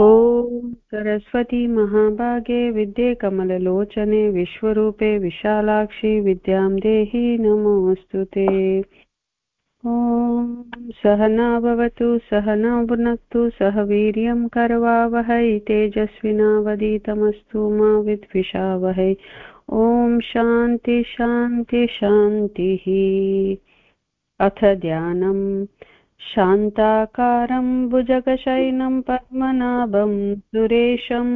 ॐ सरस्वती महाभागे विद्ये कमललोचने, विश्वरूपे विशालाक्षि विद्यां देहि नमोऽस्तु ते। ॐ सहना भवतु, सहना भुनक्तु, सह वीर्यं करवावहै तेजस्विनावदीतमस्तु मा विद्विषावहै। ॐ शान्ति शान्ति, शान्तिः। अथ ध्यानम्। शान्ताकारं भुजगशयनं पद्मनाभं सुरेशं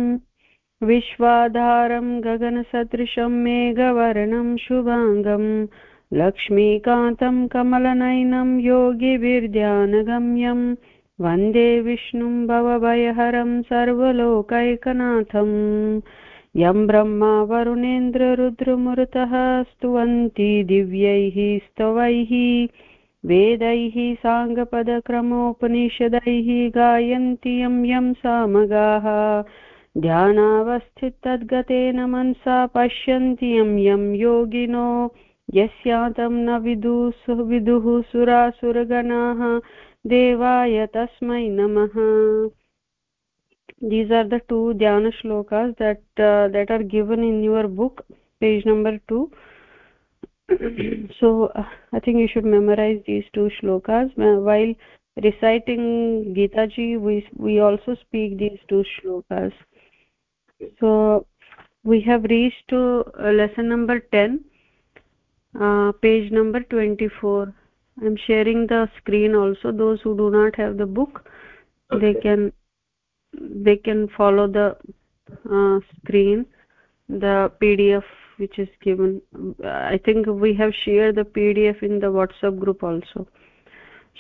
विश्वाधारं गगनसदृशं मेघवर्णं शुभाङ्गं लक्ष्मीकान्तं कमलनयनं योगिभिर्ध्यानगम्यं वंदे विष्णुं भवभयहरं सर्वलोकैकनाथम् यं ब्रह्मा वरुणेन्द्ररुद्रमरुतः स्तुवन्ति दिव्यैः स्तवैः वेदैः साङ्गपदक्रमोपनिषदैः गायन्ति यं यं सामगाः। ध्यानावस्थितद्गतेन मनसा पश्यन्ति यं यं योगिनो। यस्यातं न विदुः विदुः सुरासुरगणाः। देवाय तस्मै नमः। These are the two dhyana shlokas that uh, that are given in your book page number 2 so uh, i think you should memorize these two shlokas. While reciting gita ji we we also speak these two shlokas. So we have reached to uh, lesson number 10 uh, page number 24 i'm sharing the screen also. Those who do not have the book okay. they can they can follow the uh, screen the pdf which is given i think we have shared the pdf in the whatsapp group also.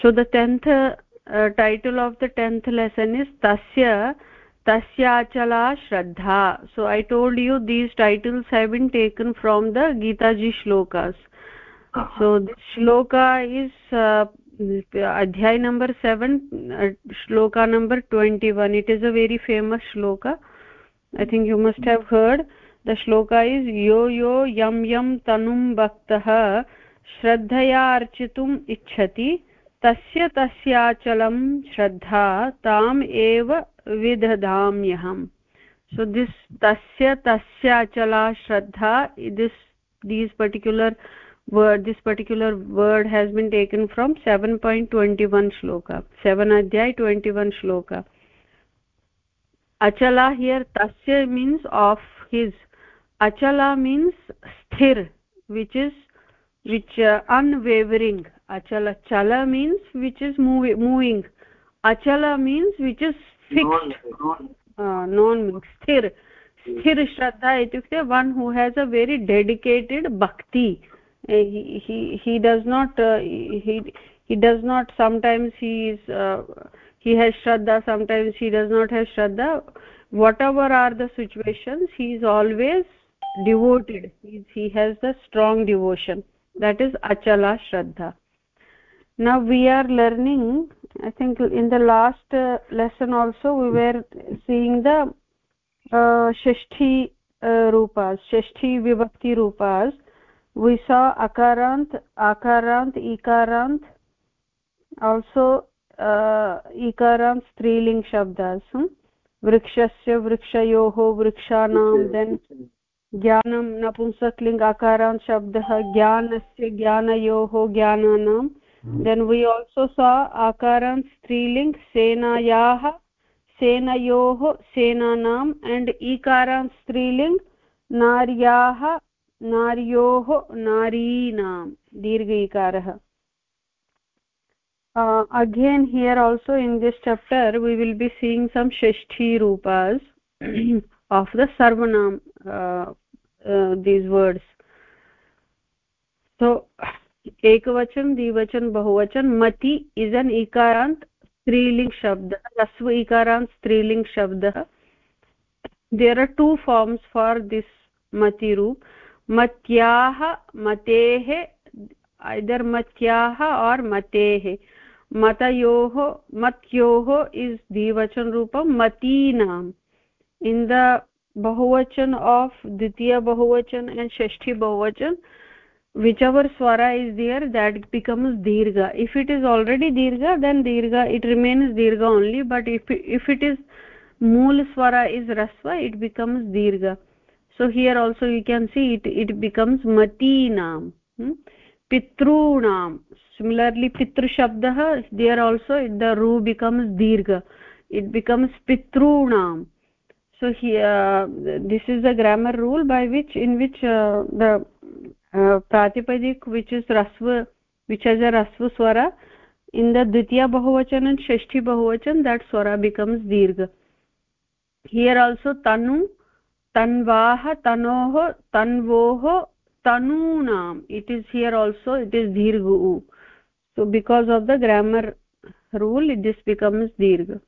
So the 10th uh, title of the 10th lesson is tasya tasyachala shraddha. So i told you these titles have been taken from the gita ji shlokas. Uh -huh. so this shloka is uh, adhyay number 7 uh, shloka number 21 it is a very famous shloka. I think you must have heard the shloka is यो यो यम यम तनुं भक्तः श्रद्धया अर्चितुम् इच्छति तस्य तस्याचलं श्रद्धा ताम् एव विदधाम्यहम् सो दिस् तस्य तस्याचला श्रद्धा this these particular word this particular word has been taken from seven point twenty one shloka seven adhyaya twenty one shloka Achala here तस्य means of his achala means sthir which is which uh, unwavering. Achala chala means which is move, moving. Achala means which is fixed. Uh, non sthir. Sthir shraddha itukte one who has a very dedicated bhakti. Uh, he he he does not uh, he he does not sometimes he is uh, he has shraddha sometimes he does not have shraddha. Whatever are the situations he is always devoted he, has the strong devotion that is achala shraddha now we are learning i think in the last uh, lesson also we were seeing the uh, shashti uh, rupas shashti vibhakti rupas we saw akarant akarant ikarant also uh, ikarant striling shabdas hmm? वृक्षस्य वृक्षयोः वृक्षाणां then ज्ञानं नपुंसकलिङ्ग आकारान् शब्दः ज्ञानस्य ज्ञानयोः ज्ञानानां। Then we also सा आकारान् स्त्रीलिङ्ग् सेनायाः सेनयोः सेनानाम् एण्ड् ईकारान् स्त्रीलिङ्ग् नार्याः नार्योः नारीणां। दीर्घ इकारः uh, again here also in this chapter we will be seeing some shashti rupas of the sarvanam uh, these words so ekavachan dvivachan bahuvachan mati is an ikarant shabda rasva ikarant striling shabda there are two forms for this mati roop matyah mateh either matyah or mateh मतयोः मत्योः is द्विवचन मतीनाम् in the bahuvachana of dvitiya bahuvachana and shashthi bahuvachana which our swara is there that becomes dirgha if it is already dirgha then dirgha it remains dirgha only but if if it is mool swara is hrasva it becomes dirgha so here also you can see it it becomes मती नाम पितृणाम similarly पितृशब्द there also it the रू becomes दीर्घ it becomes पितृणाम so here uh, this is a grammar rule by which in which uh, the uh, pratipadik which is rasva which has a rasva swara in the dvitiya bahuvachan and shashti bahuvachan that swara becomes dirgha. Here also tanu tanvah tanoh tanvoh tanunam. It is here also it is dirgha so because of the grammar rule it this becomes dirgha.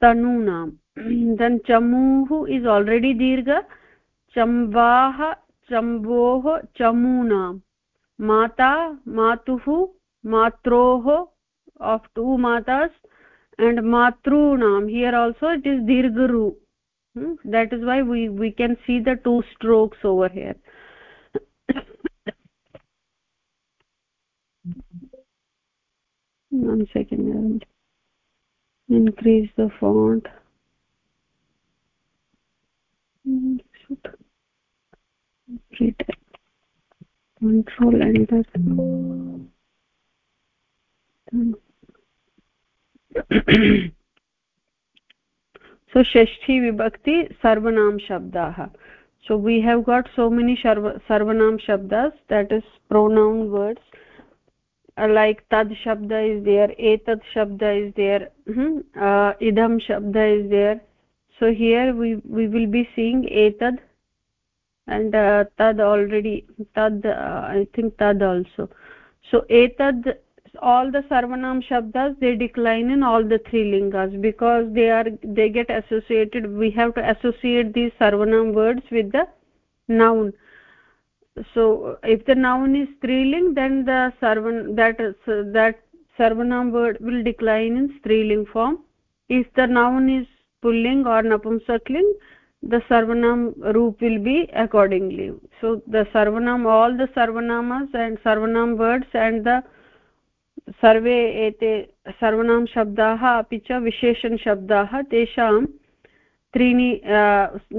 Tanunam then chamuh is already dirgha chamvah chamvoh chamunam mata matuh matroh of two matas and matrunam here also it is dirgharu hmm? that is why we we can see the two strokes over here one second increase the font control enter so shashti vibhakti sarvanam shabdah so we have got so many sarvanam shabdas that is pronoun words uh, like tad shabda is there etat shabda is there hmm? uh, idam shabda is there so here we we will be seeing etad and uh, tad already tad uh, i think tad also. So etad all the sarvanam shabdas they decline in all the three lingas because they are they get associated we have to associate these sarvanam words with the noun. So if the noun is striling then the sarvan that that sarvanam word will decline in striling form. If the noun is pulling or napumsakling the sarvanam roop will be accordingly so the sarvanam all the sarvanamas and sarvanam words and the सर्वे एते सर्वनां शब्दाः अपि च विशेषणशब्दाः तेषां त्रीणि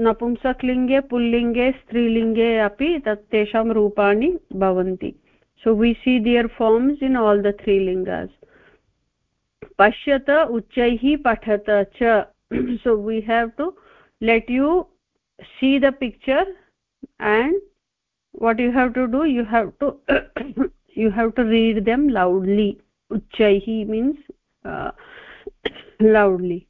नपुंसकलिङ्गे पुल्लिङ्गे स्त्रीलिङ्गे अपि तत् तेषां रूपाणि भवन्ति so we see their forms in all the three lingas पश्यत उच्चैः पठत च so we have to let you see the picture and what you have to do you have to you have to read them loudly uchchaihi means uh, loudly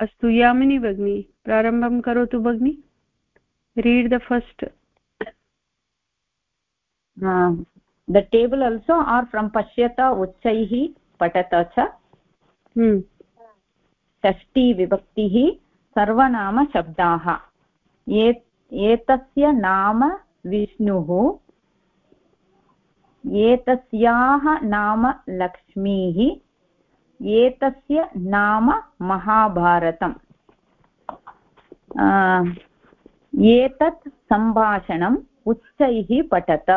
अस्तु यामिनी भगिनी प्रारम्भं करोतु भगिनी the first uh, the table also are from pashyata uchchaihi patata cha. Hmm. षष्टि विभक्तिः सर्वनामशब्दाः एतस्य नाम विष्णुः एतस्याः नाम लक्ष्मीः एतस्य नाम महाभारतम् एतत् सम्भाषणम् उच्चैः पठत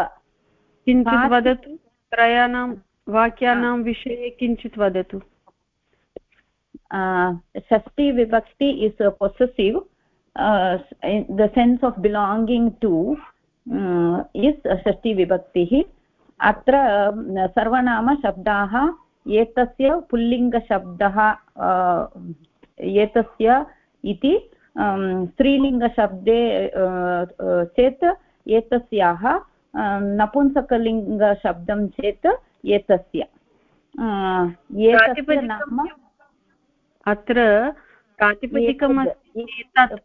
किञ्चित् वदतु त्रयाणां वाक्यानां विषये किञ्चित् वदतु। Shashthi vibhakti is possessive the sense of belonging to uh, षष्टि विभक्तिः। अत्र सर्वनामशब्दाः एतस्य पुल्लिङ्गशब्दः एतस्य इति स्त्रीलिङ्गशब्दे चेत् एतस्याः नपुंसकलिङ्गशब्दं चेत् एतस्य। एतस्य नाम अत्र प्रातिपदिकम्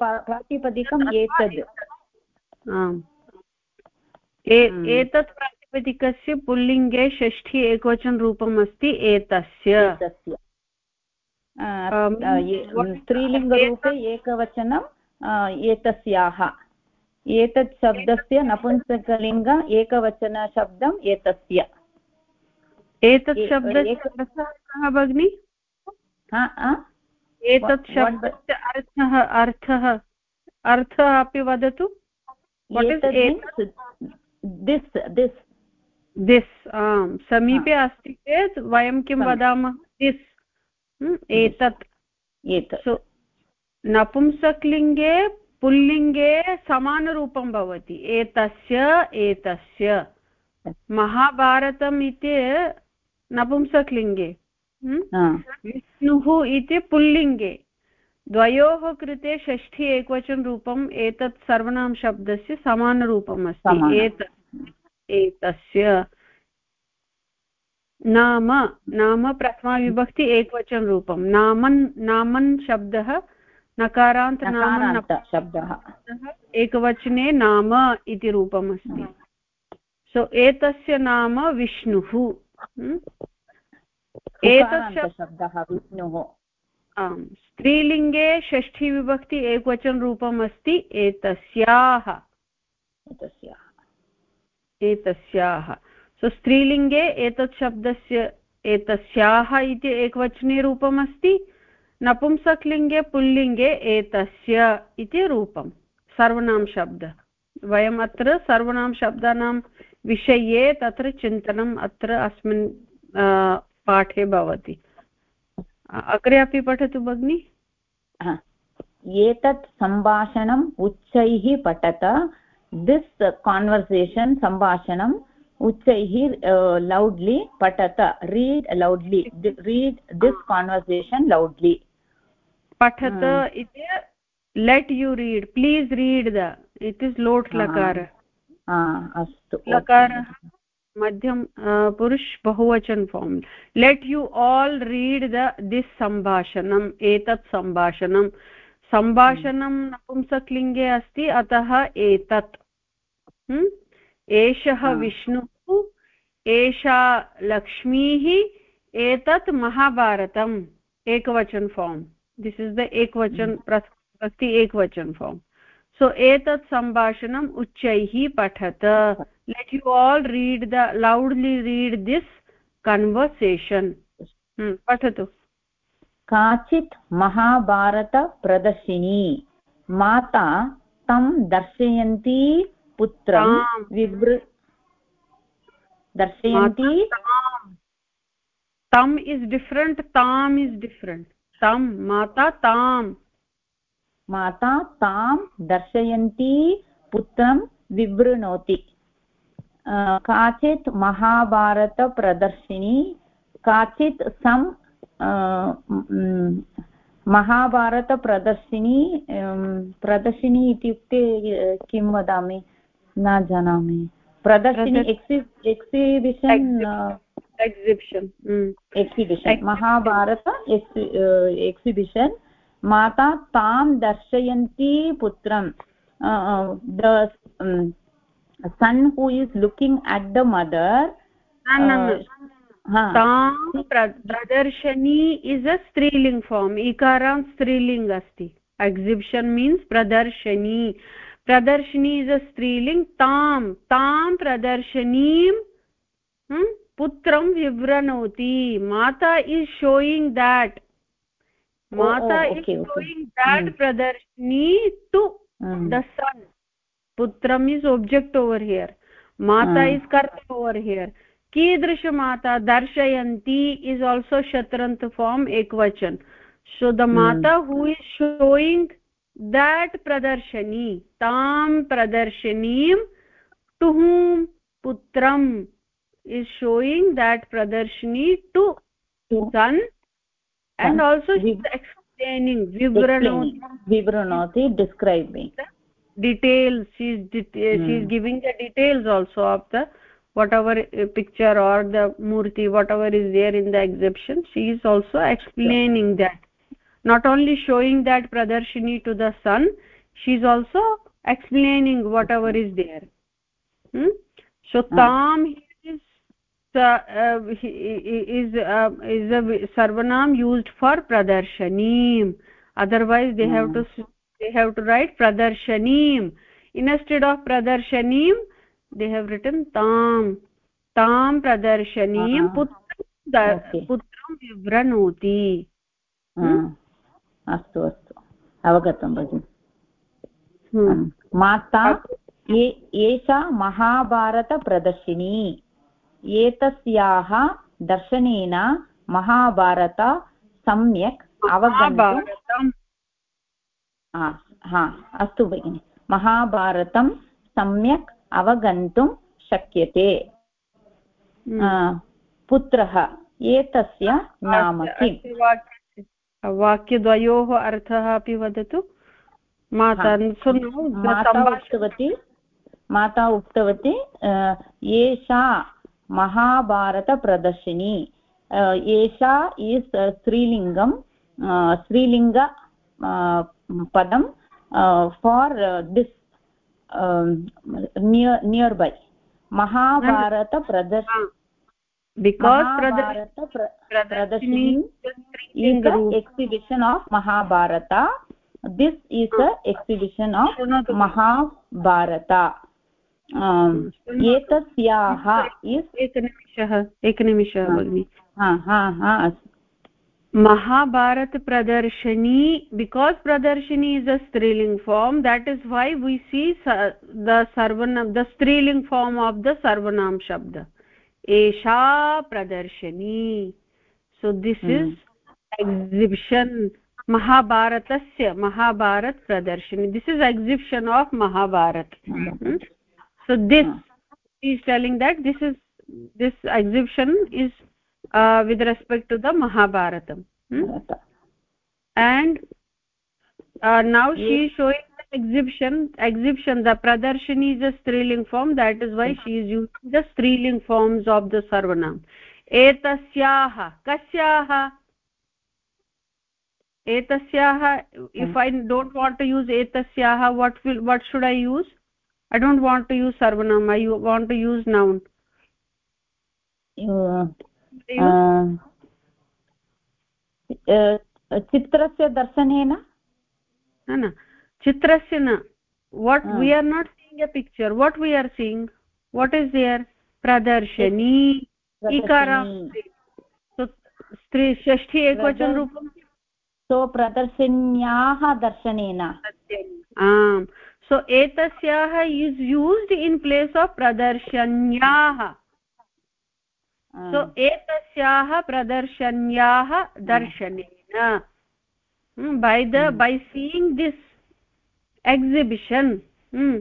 प्रातिपदिकम् एतद् एतत् प्रातिपदिकस्य पुल्लिङ्गे षष्ठी एकवचनरूपम् अस्ति एतस्य। स्त्रीलिङ्गरूपे एकवचनम् एतस्याः। एतत् शब्दस्य नपुंसकलिङ्ग एकवचनशब्दम् एतस्य। एतत् शब्दस्य भगिनि? एतत् शब्दस्य अर्थः अर्थः अर्थः अपि वदतु। दिस् दिस् दिस् आम् समीपे अस्ति चेत् वयं किं वदामः? दिस् एतत्। एतत्। नपुंसकलिङ्गे पुल्लिङ्गे समानरूपं भवति। एतस्य एतस्य। महाभारतम् इति नपुंसकलिङ्गे। विष्णुः इति पुल्लिङ्गे। द्वयोः कृते षष्ठी एकवचनरूपम् एतत् सर्वनाम शब्दस्य समानरूपम् अस्ति। एतत् एतस्य नाम नाम प्रथमाविभक्ति एकवचनरूपं नामन् नामन् शब्दः नकारान्त नाम शब्दः। एकवचने नाम इति रूपम् अस्ति सो एतस्य नाम विष्णुः। एतत् शब्दः विष्णुः। आम्। स्त्रीलिङ्गे षष्ठीविभक्ति एकवचनरूपम् अस्ति एतस्याः। एतस्याः। एतस्याः। सो स्त्रीलिङ्गे एतत् शब्दस्य एतस्याः इति एकवचने रूपम् अस्ति नपुंसकलिङ्गे पुल्लिङ्गे एतस्य इति रूपं सर्वनामशब्द वयम् अत्र सर्वनामशब्दानां विषये तत्र चिन्तनम् अत्र अस्मिन् पाठे भवति। अग्रे अपि पठतु भगिनि। एतत् सम्भाषणम् उच्चैः पठत। दिस् कान्वर्सेशन् सम्भाषणम् उच्चैः loudly पठत read loudly read this conversation loudly पठत इति let you read please read the it is lot lakara अस्तु लकारः madhyama purusha bahuvachana form let you all read the this सम्भाषणम् एतत् सम्भाषणं सम्भाषणं नपुंसकलिङ्गे अस्ति अतः एतत्। एषः विष्णुः एषा लक्ष्मीः एतत् महाभारतम्। एकवचन फार्म् दिस् इस् द एकवचन अस्ति एकवचन फार्म् सो एतत् सम्भाषणम् उच्चैः पठत। Let you all read the loudly read this conversation पठतु। काचित् महाभारतप्रदर्शिनी। माता तं दर्शयन्ती पुत्रं विवृ दर्शयन्ती? तम्। इस् डिफ्रेण्ट् ताम् इस् डिफ्रेण्ट्। तं माता ताम्। माता तां दर्शयन्ती पुत्रं विवृणोति। काचित् महाभारतप्रदर्शिनी काचित् सम् महाभारतप्रदर्शिनी प्रदर्शिनी इत्युक्ते किं वदामि? न जानामि। प्रदर्शिनी एक्सि exhibition exhibition. Exhibition Mahabharata exhibition. माता तां दर्शयन्ती पुत्रं the son who is looking at the mother pradarshani is a स्त्रीलिङ्ग् form इकारान् स्त्रीलिङ्ग् अस्ति। एक्सिबिशन् मीन्स् प्रदर्शनी। प्रदर्शिनी इस् अ स्त्रीलिङ्ग् ताम् ताम् प्रदर्शिनीम् पुत्रम् विव्रणोति। माता is showing that mata is showing that pradarshini to the son पुत्रम् is object over here mata hmm. Is karta over here कीदृशमाता दर्शयन्ती is also shatranta form ekavachana. So the hmm. Mata who is showing that pradarshani tam pradarshaniim to whom putram is showing that pradarshini to, to son and also she's explaining vivranoti vivranoti describing. details. She's mm. she's giving the details also of the whatever uh, picture or the murti whatever is there in the exhibition she is also explaining that not only showing that pradarshini to the sun she is also explaining whatever is there hmm? so uh. tam uh, is uh, is a sarvanam used for pradarshani otherwise they mm. have to hmm. they have to write pradarshani instead of pradarshani they have written tam tam pradarshani uh putram okay. putram vivranoti अस्तु अस्तु। अवगतं भगिनि। माता एषा महाभारतप्रदर्शिनी। एतस्याः दर्शनेन महाभारत सम्यक् अवगन्तुं हा अस्तु भगिनि। महाभारतं सम्यक् अवगन्तुं शक्यते। हम्म। पुत्रः एतस्य नाम किम्? वाक्यद्वयोः अर्थः अपि वदतु। माता उक्तवती माता उक्तवती एषा महाभारतप्रदर्शिनी एषा इस् स्त्रीलिङ्गं स्त्रीलिङ्ग पदं फार् दिस् नियर् बै। महाभारतप्रदर्श because prada pradarshini in the exhibition of mahabharata this is a exhibition of mahabharata एतस्याः इस् एकनिमिषः एकनिमिषः भगिनि because pradarshini is a striling form that is why we see the sarvanam the striling form of the sarvanam shabda एषा प्रदर्शिनी। So this is exhibition महाभारतस्य Mahabharata प्रदर्शिनी। This is exhibition of Mahabharata. So this is telling that this is this exhibition is with respect to the महाभारतम् and now she showing exhibition exhibition the pradarshini is a striling form that is why she is using the striling forms of the sarvanam etasyah kasyah etasyah if i don't want to use etasyah what will what should i use i don't want to use sarvanam i want to use noun चित्रस्य दर्शनेन न चित्रस्य न। What we are not seeing a picture what we are seeing what is there pradarshani ikar shashthi एकवचनरूपं सो प्रदर्शिन्याः दर्शनेन आम्। So एतस्याः is used in place of प्रदर्शन्याः so एतस्याः प्रदर्शन्याः दर्शनेन by the by seeing this exhibition. Hmm.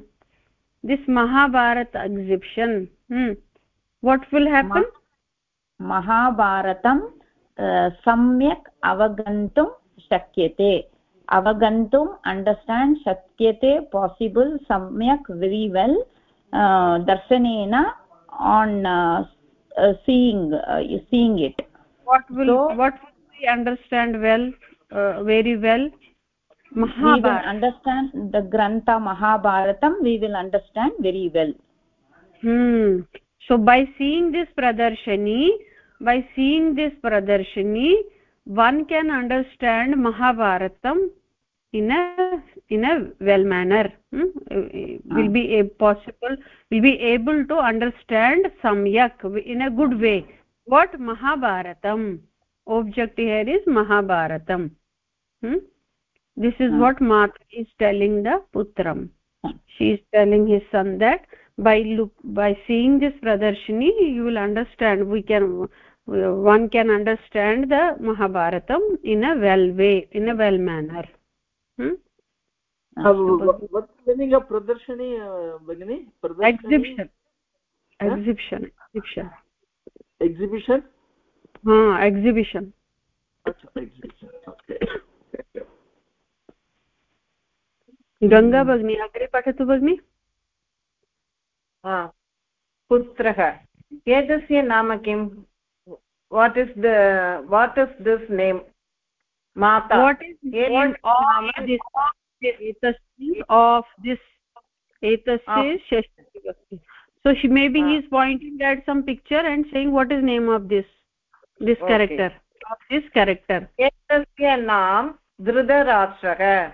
this mahabharata exhibition. Hmm. what will happen? Ma mahabharatam uh, samyak avagantum shakyate. Avagantum understand shakyate possible samyak very well. Uh, darshanena on uh, uh, seeing uh, seeing it. What will so, what will we understand well uh, very well? Will understand the grantha mahabharatam we will understand very well hmm so by seeing this pradarshani by seeing this pradarshani one can understand mahabharatam in a in a well manner hmm? will be a possible will be able to understand samyak in a good way what mahabharatam object here is mahabharatam hmm? This is hmm. what mata is telling the putram. She is telling his son that by look by seeing this pradarshini you will understand we can one can understand the mahabharatam in a well way in a well manner. Hmm? uh, what's meaning of pradarshini uh, bagini exhibition. Exhibition exhibition. Exhibition? Ha exhibition. Exhibition. Okay Ganga भगिनी अग्रे पठतु भगिनि पुत्रः एतस्य नाम किं what is the what is this name mata of this एतस्य षष्ठी अस्ति so she maybe he is pointing at some picture and saying what is name of this this okay. character of this character etasya naam dhritarashtrah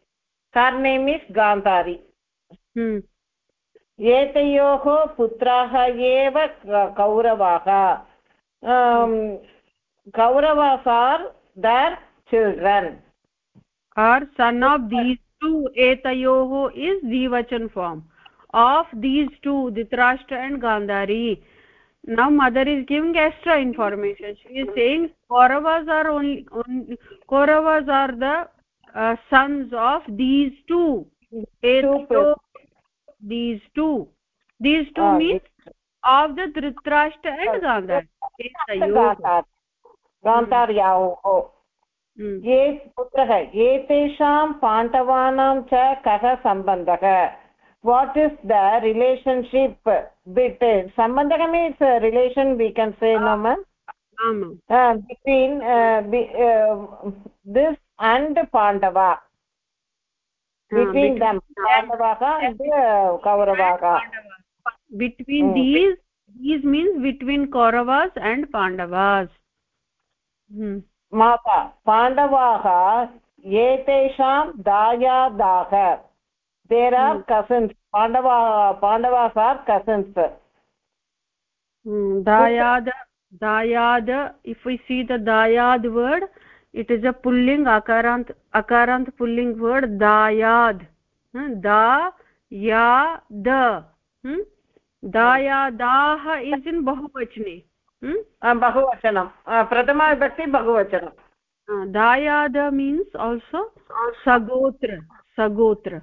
her name is Gandhari एतयोः पुत्राः एव कौरवाः Kauravas are their children are son of these two एतयोः is dvivachana form of these two dhitrashtra and gandhari now mother is giving extra information she is saying kauravas are only, only kauravas are the uh, sons of these two two these two these two uh, means of the dhritarashtra and gandhari गान्धार्याः ये पुत्रः एतेषां पाण्डवानां च कः सम्बन्धः what is the relationship between sambandha means uh, relation we can say no ma'am uh, between uh, be, uh, this and pandava between them pandavaha and uh, kauravaha between hmm. these these means between kauravas and pandavas hmm. माता पाण्डवाः एतेषां दायादाः there are hmm. cousins pandava pandavas are cousins hmm. dayad dayad if we see the dayad word it is a pulling अकारान्त् अकारान्त् pulling word दायाद् दा या the दायादाः is in बहुवचने बहुवचनं प्रथमाभक्ति बहुवचनं दायाद means also सगोत्र सगोत्र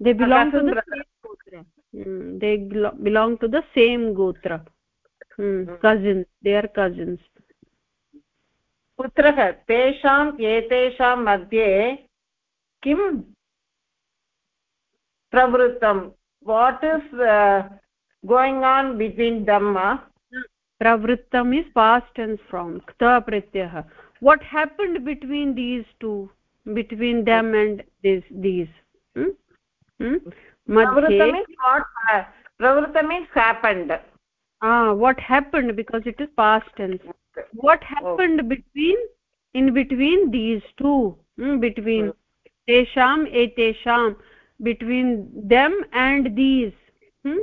they belong to दोत्र they belong to the same gotra cousins they आर् कज़िन्स् पुत्रः तेषाम् एतेषाम् मध्ये किम् uh, प्रवृत्तम् what is going on between them प्रवृत्तम् is fast and strong कृतप्रत्ययः what happened between these two between them and this these प्रवृत्तम् happened what happened because it is fast and what happened oh. between in between these two hmm? between hmm. tesham etesham between them and these hmm?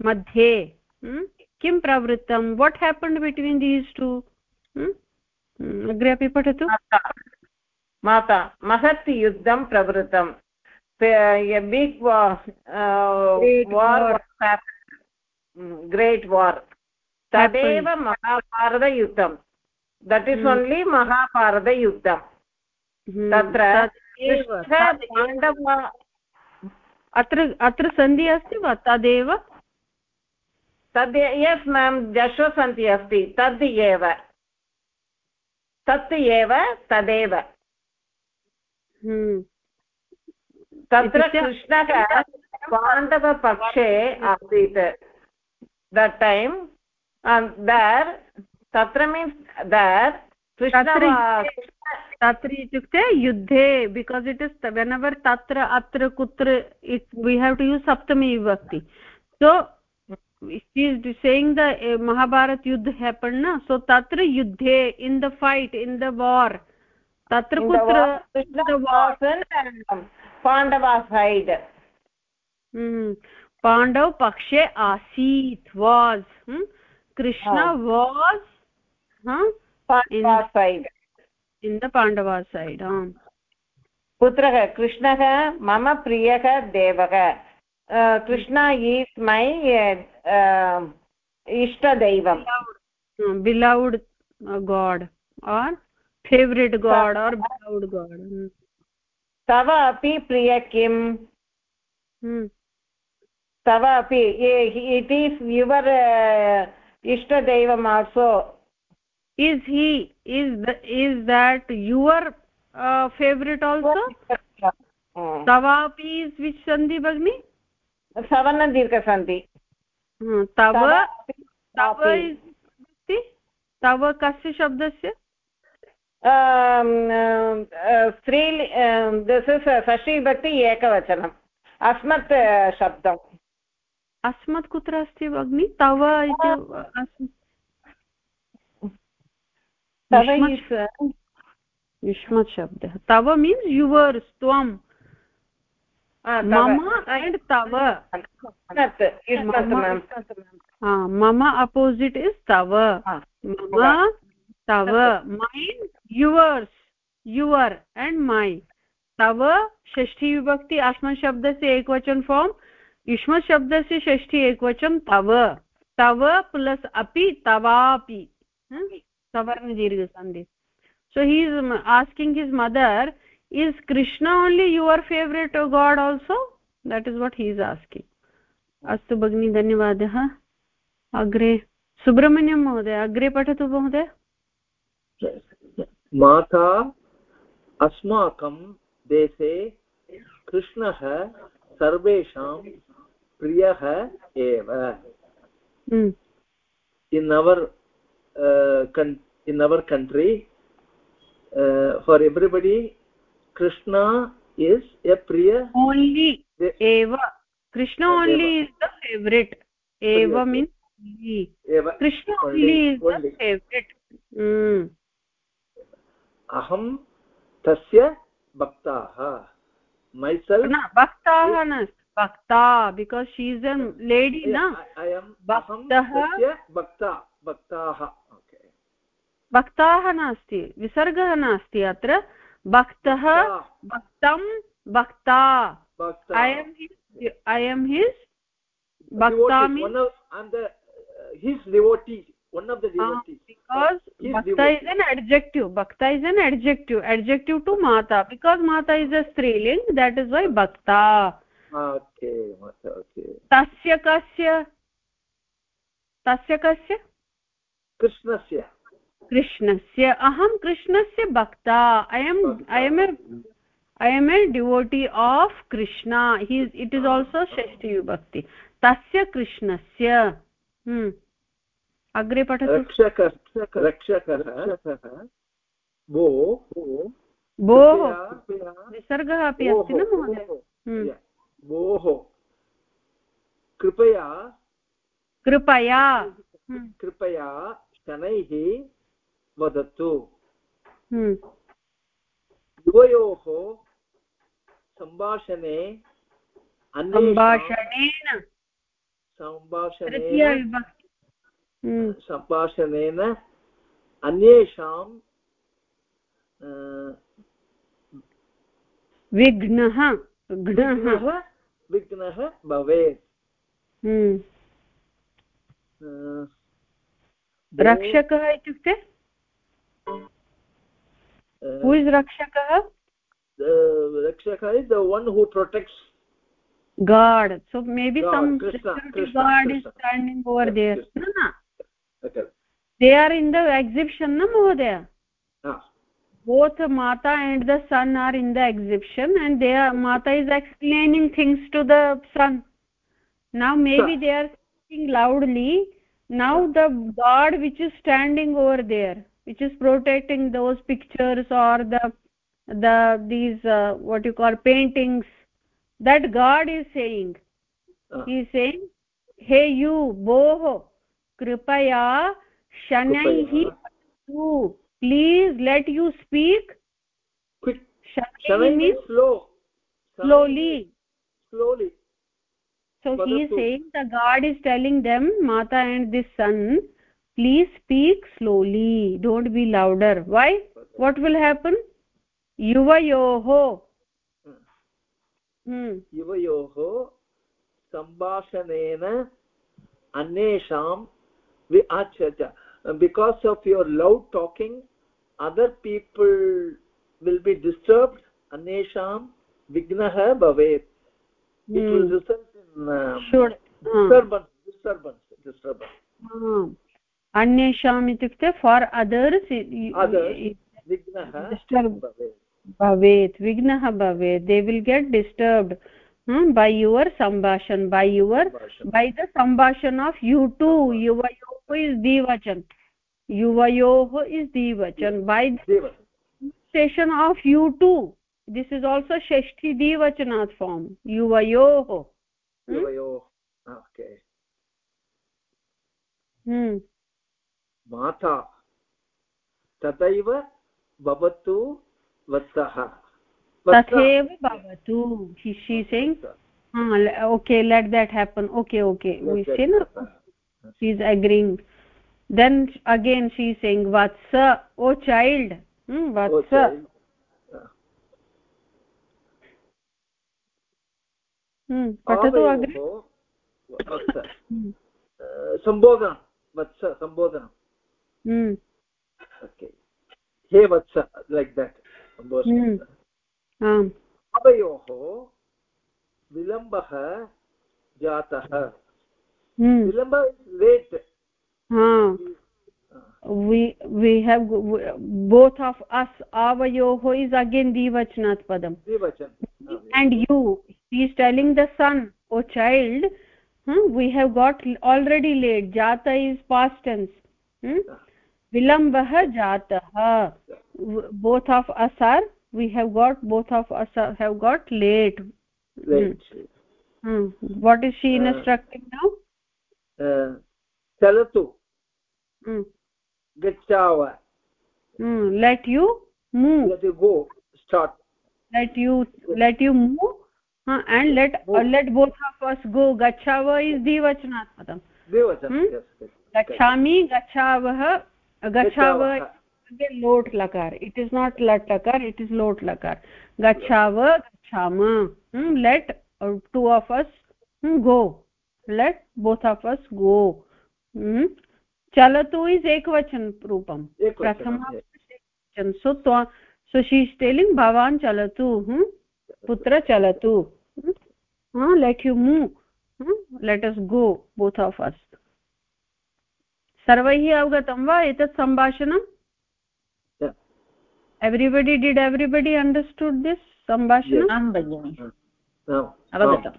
madhye hmm? किं प्रवृत्तं what happened between these two अग्रे अपि पठतु माता महत् युद्धं प्रवृत्तं a big war, uh, तदेव महाभारतयुद्धं that is only महाभारतयुद्धं तत्र पाण्डव अत्र अत्र सन्धि अस्ति वा? तदेव? तद् यस् मेम् जश्वसन्धि अस्ति। तद् एव। तत् एव तदेव। तत्र कृष्णः पाण्डवपक्षे आसीत्। दट् टैम् दर् तत्र मीन्स् दर् तत्र इत्युक्ते युद्धे because it is whenever तत्र अत्र कुत्र it we have to use saptami vibhakti. So saying the Mahabharat युद्ध हेपन् न? सो तत्र युद्धे in the fight in the war तत्र कुत्र? पाण्डवा सैड् पाण्डव पक्षे आसीत् was Krishna was side in the Pandava side पुत्रः कृष्णः मम प्रियः देवः। Krishna is my इष्टदैवं beloved god our favourite god our beloved god तव अपि प्रिय किम्? हम्म। तव अपि it is your इष्टदैवम् also is he is is that your favourite also तवापि is which sandhi भगिनि? सवर्णदीर्घसन्धि हम्म, तव तव तव कस्य शब्दस्य? स्त्री दिस् इस् षष्ठी विभक्ति एकवचनम्। अस्मत् शब्दम्। अस्मत् कुत्र अस्ति भगिनि? तव इति युष्मत् शब्दः। तव मीन्स् युवर्स् त्वं। मम एण्ड् तव। मम अपोसिट् इस् तव। मम तव। Mine yours your and my तव षष्ठी विभक्ति अस्मत् शब्दस्य एकवचन फार्म् युष्मशब्दस्य षष्ठी एकवचं तव तव प्लस् अपि तवापि सवर्णदीर्घसन्धि। So he is asking his mother is Krishna only your favourite god also that is what he is asking अस्तु भगिनि धन्यवादः अग्रे सुब्रह्मण्यं महोदय अग्रे पठतु महोदय माता अस्माकं देशे कृष्णः सर्वेषां प्रियः एव in our in our country uh, for everybody krishna is a priya only eva krishna only is the favorite eva means only eva krishna only is the favorite mm. aham tasya bhaktaah myself na bhaktaah na भक्ता because she is an lady न? भक्ताः नास्ति विसर्गः नास्ति अत्र। भक्तः भक्तं। भक्ता I am his I am his भक्ता भक्ता भक्ता is an adjective adjective to mata because mata is a striling that is why भक्ता tasya kasya tasya kasya krishnasya कृष्णस्य। अहं कृष्णस्य भक्ता। I am I am a I am a devotee of Krishna he it is also षष्टि विभक्ति तस्य कृष्णस्य। हम्म। अग्रे पठतु। भोः विसर्गः अपि अस्ति न महोदय। भोः कृपया। कृपया। कृपया शनैः वदतु। युवयोः हम्म। सम्भाषणे सम्भाषणेन। सम्भाषणेन हम्म। सम्भाषणेन अन्येषां विघ्नः। विघ्नः विघ्नः भवेत्। रक्षकः इत्युक्ते? रक्षकः? रक्षकः the one who protect god so maybe god is there in the exhibition न महोदय both mata and the son are in the exhibition and they are mata is explaining things to the son now maybe they are speaking loudly. Now the god which is standing over there which is protecting those pictures or the the these uh, what you call paintings that god is saying. Uh. he is saying hey you boh kripaya shanaihi tu please let you speak quick shanai means slow slowly slowly so he is saying the god is telling them mata and this son please speak slowly don't be louder why what will happen युवयोः युवयोः सम्भाषणेन अन्येषां because of your loud talking other people will be disturbed. अन्येषां विघ्नः भवेत् it will result in um, sure. disturbance disturbance disturbance. अन्येषाम् इत्युक्ते for others भवेत् विघ्नः भवेत् they will get disturbed by your सम्भाषण by your by the सम्भाषण of you two युवयोः is दिवचन् युवयोः is दिवचन् by station of you two this is also षष्ठी दिवचनात् फार्म् युवयोः ओके। माता तथैव भवतु वत्सः तथैव भवतु शी सेङ्ग् okay okay we say no. she is agreeing. then again she is saying vatsa oh child hmm vatsa hmm patatu agre सम्बोधनं Vatsa सम्बोधनं okay hey Vatsa like that सम्बोधनम् आवयोः विलम्बः जातः विलम्ब लेट् हाँ। We have both of us आवयोः is again द्विवचनात् पदम् and you he is telling the son oh child we have got already late जात is past tense विलम्बः जातः both of us are we have got both of us have got late what is she instructing now चलतु hmm. hmm. let you move let you go start let you let you move uh, and let uh, let both of us go gachava is divachanat padam divachan hmm? yes, yes gachami gachavah gachava again lot lakar it is not lat lakar it is lot lakar gachava gachama hmm? let uh, two of us hmm, go let both of us go hmm? चलतु is एकवचन रूपम् प्रथमवचन सो त्वा so she telling भवान् चलतु पुत्र चलतु लेट् यु मू लेट् अस् गो बोथ् आफ् अस् सर्वैः अवगतं वा एतत् सम्भाषणम् everybody did everybody understood this सम्भाषणम् अवगतम्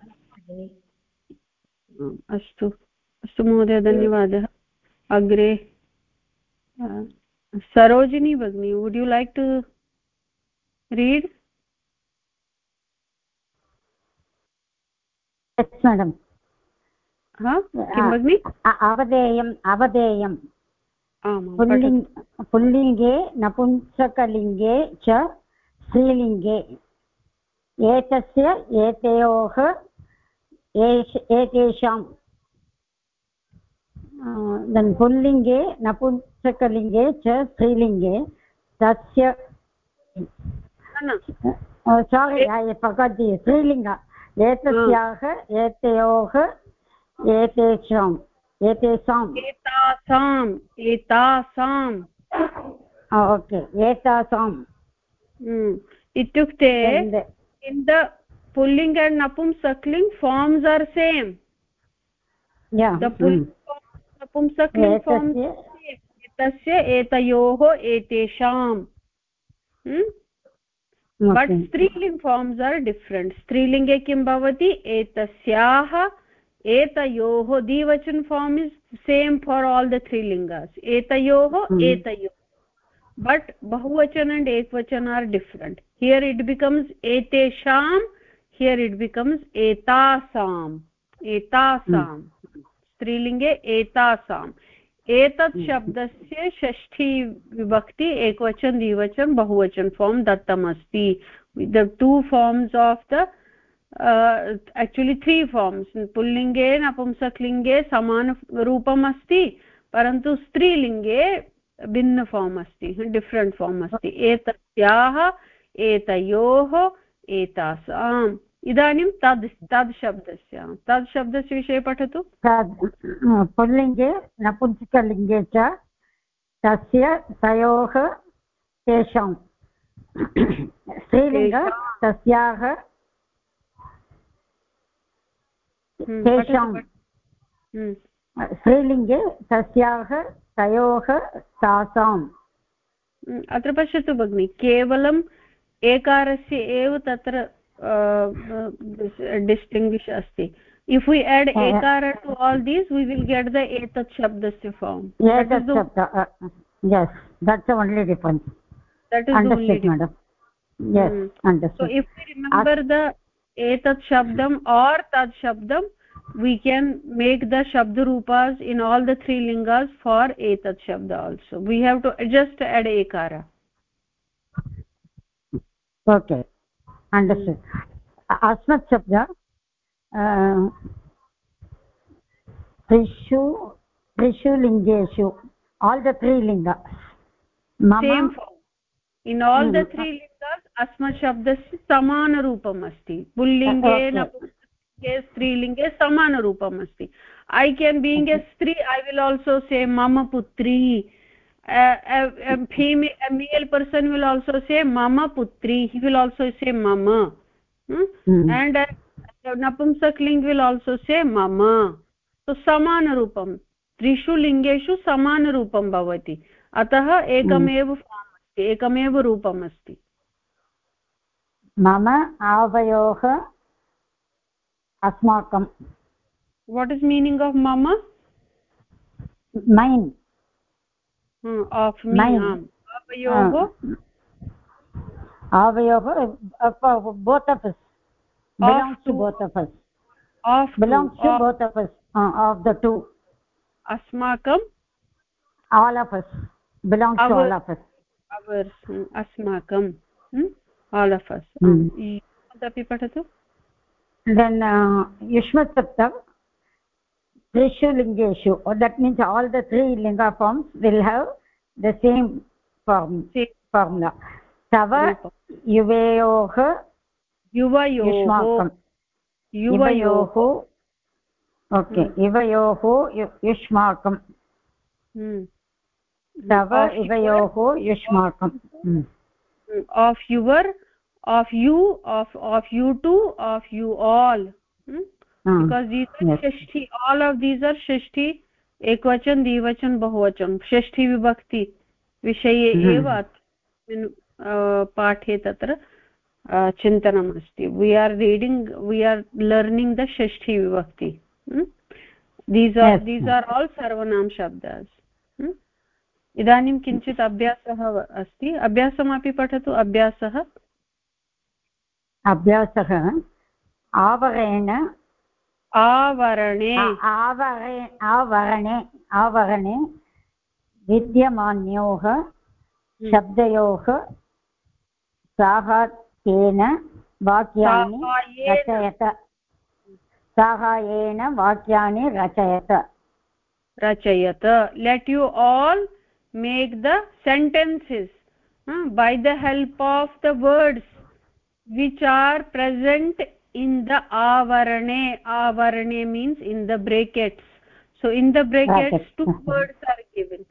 अस्तु अस्तु महोदय धन्यवादः। अग्रे सरोजिनी भगिनी would you like to read madam किं भगिनि? अवधेयम् अवधेयम्। पुल्लिङ्ग पुल्लिङ्गे नपुंसकलिङ्गे च स्त्रीलिङ्गे। एतस्य एतयोः एतेषां पुल्लिङ्गे नपुंसकलिङ्गे च स्त्रीलिङ्गे तस्य सारि पकति स्त्रीलिङ्ग एतस्याः एतयोः एतेषाम् एतेषाम् एतासाम् एतासाम् ओके एतासाम् इत्युक्ते in the pulling and napumsakling forms are same. yeah the pulling mm. napumsakling forms एतस्य एतयोः एतेषाम्। बट् स्त्रीलिङ्ग् फार्म्स् आर् डिफ्रेण्ट्। स्त्रीलिङ्गे किं भवति? एतस्याः एतयोः द्विवचन form is same for all the three लिङ्गास् एतयोः एतयोः। बट् बहुवचन अण्ड् एकवचन are different here it becomes एतेषाम् हियर् इट् बिकम्स् एतासाम्। एतासाम्। स्त्रीलिङ्गे एतासाम्। एतत् शब्दस्य षष्ठी विभक्ति एकवचन द्विवचन बहुवचन फार्म् दत्तमस्ति। The two forms of the actually three forms पुल्लिङ्गे नपुंसकलिङ्गे समानरूपम् अस्ति परन्तु स्त्रीलिङ्गे भिन्न फार्म् अस्ति डिफ्रेण्ट् फार्म् अस्ति। एतस्याः एतयोः एतासाम्। इदानीं तद् तद् शब्दस्य तद् शब्दस्य विषये पठतु। पुल्लिङ्गे नपुंसकलिङ्गे च तस्य तयोः तेषां स्त्रीलिङ्ग तस्याः हम्म, तेषां हम्म। स्त्रीलिङ्गे तस्याः तयोः तासाम् हम्म, अत्र पश्यतु भगिनि केवलं एकारस्य एव तत्र डिस्टिङ्ग्विश् अस्ति if we add एकार to all these we will get the एतत् शब्दस्य form if we remember the एतत् शब्दम् और् तत् शब्दं we can make the shabd rupas in all the three lingas for etat shabda also we have to just add ekara okay Understand अस्मत् शब्द all the त्री लिङ्ग इन् आल् द त्री लिङ्गस् अस्मत् शब्दस्य समानरूपम् अस्ति पुल्लिङ्गे स्त्रीलिङ्गे समानरूपम् अस्ति ऐ केन् बीङ्ग् ए स्त्री ऐ विल् आल्सो से मम पुत्री female a male person will also say mama putri he will also say mama hmm? mm. and uh, napumsak ling will also say mama so saman rupam त्रिषु लिङ्गेषु समानरूपं भवति अतः एकमेव form अस्ति एकमेव रूपम् अस्ति मम आवयोः अस्माकं वाट् इस् मीनिङ्ग् आफ् मम mine आफ् आवयोः आवयोः both of us belongs to both of us of belongs to both of us uh, of the two asmakam all of us belongs to all of us ours asmakam hmm? all of us तदपि पठतु then uh, yushmat saptam trishu lingeshu or that means all the three linga forms will have the same form same formula tava yuvayoh yuvayoh yuvayoh okay yuvayoh yushmakam तव इवयोः युष्माकम् of your of you of of you two of you all hmm? because these are yes. shashti all of these are shashti ekvachan dvivachan bahuvachan. Shashti vibhakti विषये एव पाठे तत्र चिन्तनम् अस्ति we are reading we are learning the षष्ठी विभक्ति these are these are all सर्वनां शब्दास् इदानीं किञ्चित् अभ्यासः अस्ति अभ्यासमपि पठतु अभ्यासः अभ्यासः आवरेण आवरणे आवरे आवरणे आवरणे विद्यमान्योः। शब्दयोः साहाय्येन वाक्यानि रचयत साहाय्येन वाक्यानि रचयत रचयत let you all make the sentences by the help of the words which are present in the avarane avarane means in the brackets. So in the brackets two words are given.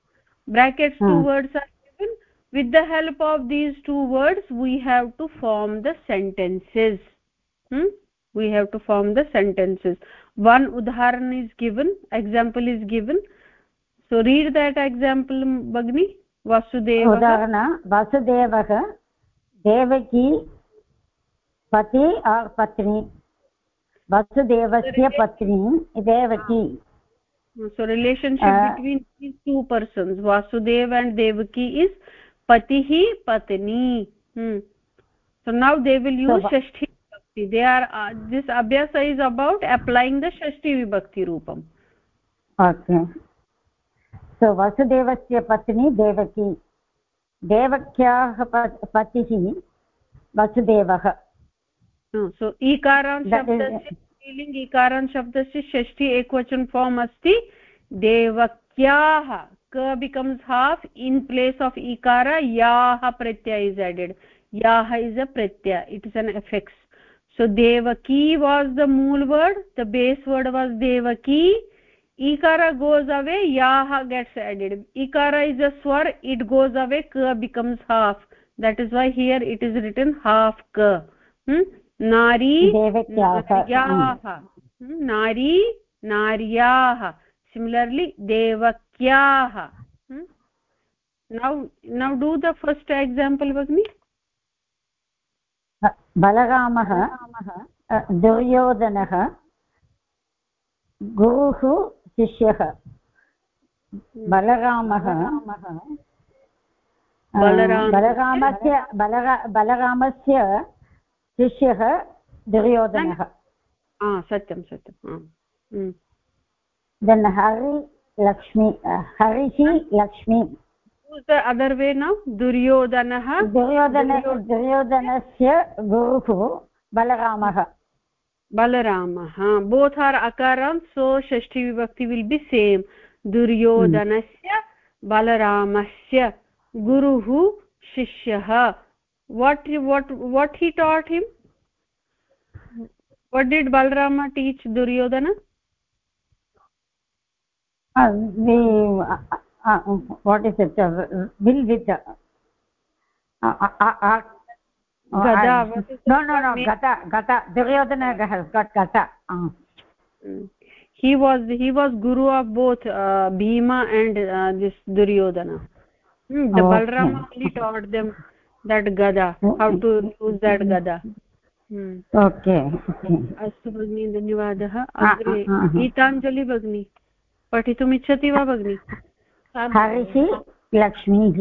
Brackets two hmm. words are given. With the help of these two words we have to form the sentences. Hmm? we have to form the sentences. One udharan is given example is given. So read that example bagni vasudevah. Udharana vasudevah devaki पति और पत्नी। वसुदेवस्य पत्नी Devaki. So relationship between these two persons Vasudev and Devaki is पतिः पत्नी। So now they will use षष्ठी विभक्ति they are this अभ्यास is about applying the षष्ठी विभक्ति रूपम ओके सो वसुदेवस्य पत्नी देवकी देवक्याः पतिः वसुदेवः सो ईकारान् शब्दस्य स्त्रीलिङ्ग् ईकारान् शब्दस्य षष्ठी एकवचन फार्म् अस्ति देवक्याः क becomes half in place of इकार याः प्रत्यय इस् एडेड् याः is a Pratyaya it is an effects so Devaki was the मूल् word the base word was Devaki ikara goes away yaha gets added. Ikara is a swar it goes away ka becomes half. That is why here it is written half ka. Hmm? नारी नार्याः नारी नार्याः। Similarly देवक्याः। Now now do the first example भगिनि बलरामः दुर्योधनः गुरुः शिष्यः। बलरामः बलरामस्य बलरामस्य शिष्यः दुर्योधनः। सत्यं सत्यं देन् हम्म। हरि लक्ष्मी हरिः लक्ष्मी। अदर्वेण दुर्योधनः। दुर्योधन दुर्योधनस्य गुरुः बलरामः। बलरामः बोधार अकारं सो षष्ठी विभक्ति विल् बि सेम् दुर्योधनस्य बलरामस्य गुरुः शिष्यः। What what what he taught him what did balarama teach duryodhana uh, the uh, uh, what is it uh, will with uh, uh, uh, uh, gada no no no gata gata duryodhana has got gata uh. he was he was guru of both uh, bhima and uh, this duryodhana hmm, the okay. balarama only taught them that gada how to use that gada okay अस्तु भगिनि धन्यवादः अग्रे गीताञ्जलि भगिनि पठितुम् इच्छति वा भगिनि हरिः लक्ष्मीः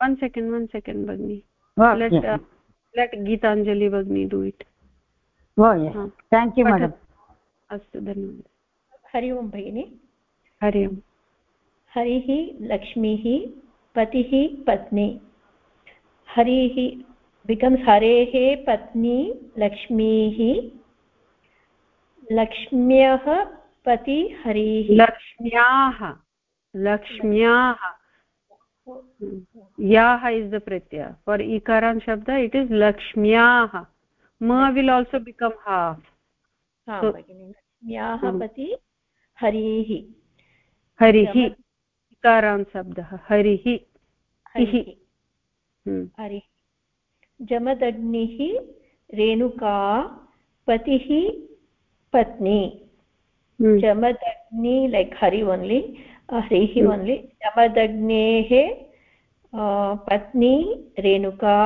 वन् सेकेण्ड् वन् सेकेण्ड् भगिनि लेट् गीताञ्जलि भगिनि do it thank you madam अस्तु धन्यवादः हरि ओं भगिनि हरि ओम् हरिः लक्ष्मीः पतिः पत्नी हरिः बिकम्स् हरेः पत्नी लक्ष्मीः लक्ष्म्यः पति हरिः लक्ष्म्याः लक्ष्म्याः। याः इस् द प्रत्यय। फार् इकारान् शब्द इट् इस् लक्ष्म्याः। म विल् आल्सो बिकम् हाफ् लक्ष्म्याः पति हरिः। हरिः। इकारान् शब्दः हरिः। हरिः जमदग्निः रेणुका पतिः पत्नी। जमदग्नि लैक् हरि ओन्लि हरिः ओन्लि जमदग्नेः पत्नी रेणुका।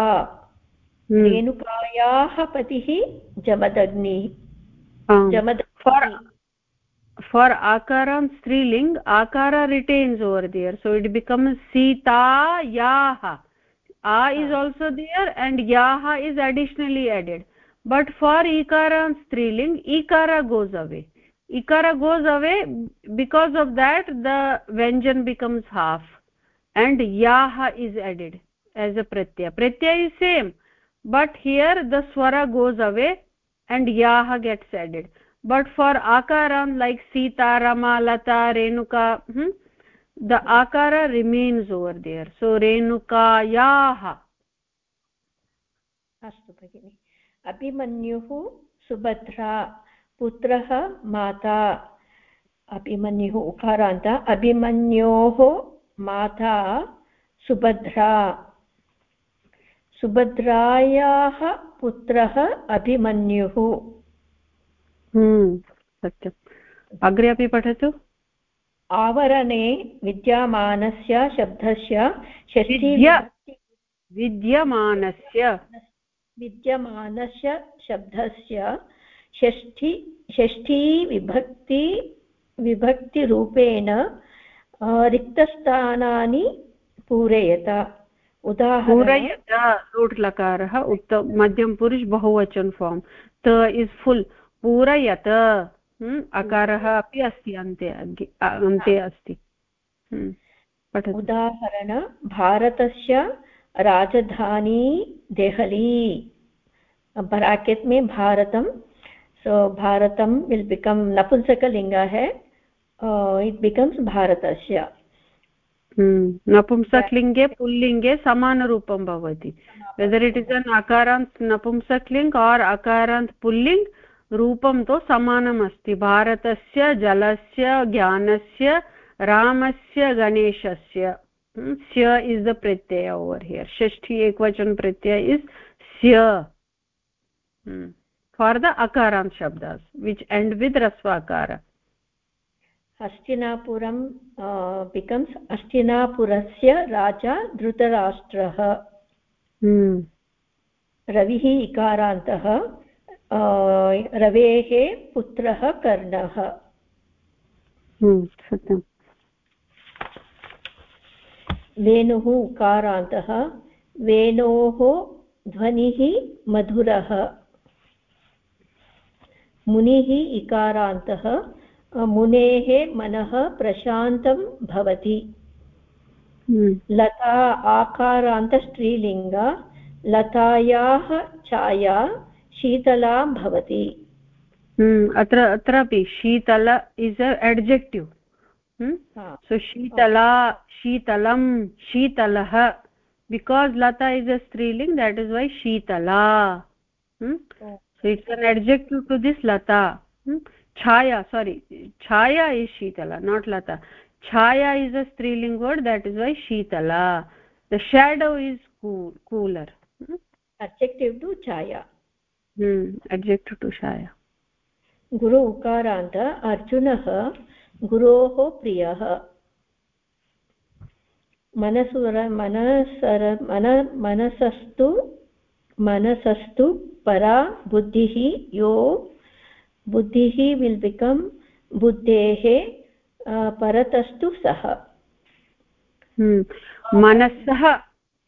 रेणुकायाः पतिः जमदग्निः। Jamadagni. For akaram striling akara retains over there. So it becomes sita yaha a is also there and yaha is additionally added. But for ikara and striling ikara goes away. Ikara goes away because of that the vyanjan becomes half and yaha is added as a pratyaya. Pratyaya is same but here the swara goes away and yaha gets added. But for akaram like sita rama lata renuka hmm, the akara remains over there. So renukayah अस्तु भगिनि। अभिमन्युः सुभद्रा पुत्रः माता। अभिमन्युः उकारान्त। अभिमन्योः माता सुभद्रा। सुभद्रायाः पुत्रः अभिमन्युः। सत्यम्। अग्रे अपि पठतु। आवरणे विद्यमानस्य शब्दस्य विद्यमानस्य विद्यमानस्य शब्दस्य षष्ठी षष्ठी विभक्ति विभक्तिरूपेण रिक्तस्थानानि पूरयत। रूढ् लकारः उक्त मध्यमपुरुष बहुवचन फार्म् त इस् फुल् पूरयत। अकारः अपि अस्ति अन्ते अन्ते अस्ति। हम्म, उदाहरण भारतस्य राजधानी देहली। ब्राकेट में भारतम सो भारतम विल बिकम नपुंसकलिंग है। इट बिकम्स भारतस्य। हम्म, नपुंसकलिङ्गे पुल्लिङ्गे समानरूपं भवति। वेदर् इट् इस् अन् अकारान्त् नपुंसकलिङ्ग् आर् अकारान्त् पुल्लिङ्ग् रूपं तु समानमस्ति। भारतस्य जलस्य ज्ञानस्य रामस्य गणेशस्य। स्य इस् द प्रत्यय ओवर् हियर् षष्ठी एकवचन प्रत्यय इस् स्य। फार् द अकारान् शब्दास् विच् एण्ड् वित् रस्वाकार हस्तिनापुरं बिकम्स् हस्तिनापुरस्य राजा धृतराष्ट्रः। रविः इकारान्तः। रवेः पुत्रः कर्णः। हम्म, सत्यम्। वेणुः उकारान्तः वेणोः ध्वनिः मधुरः। मुनिः इकारान्तः मुनेः मनः प्रशान्तं भवति। हम्म। लता आकारान्तस्त्रीलिङ्ग लतायाः छाया शीतला भवति। अत्र अत्रापि शीतल इस् अड्जेक्टिव् सो शीतला शीतलं शीतलः बिकास् लता is a स्त्रीलिङ्ग् that is why Sheetla so it's an adjective to this लता छाया सोरि छाया इस् शीतला नाट् लता। छाया इस् अ स्त्रीलिङ्ग् word that is why Sheetla. The shadow is cooler adjective to Chhaya. Hmm adjective to गुरु उकारान्त अर्जुनः गुरोः प्रियः। मनसुर मनसर मन मनसस्तु मनसस्तु परा बुद्धिः यो बुद्धिः विल् बिकम् बुद्धेः परतस्तु सः। मनसः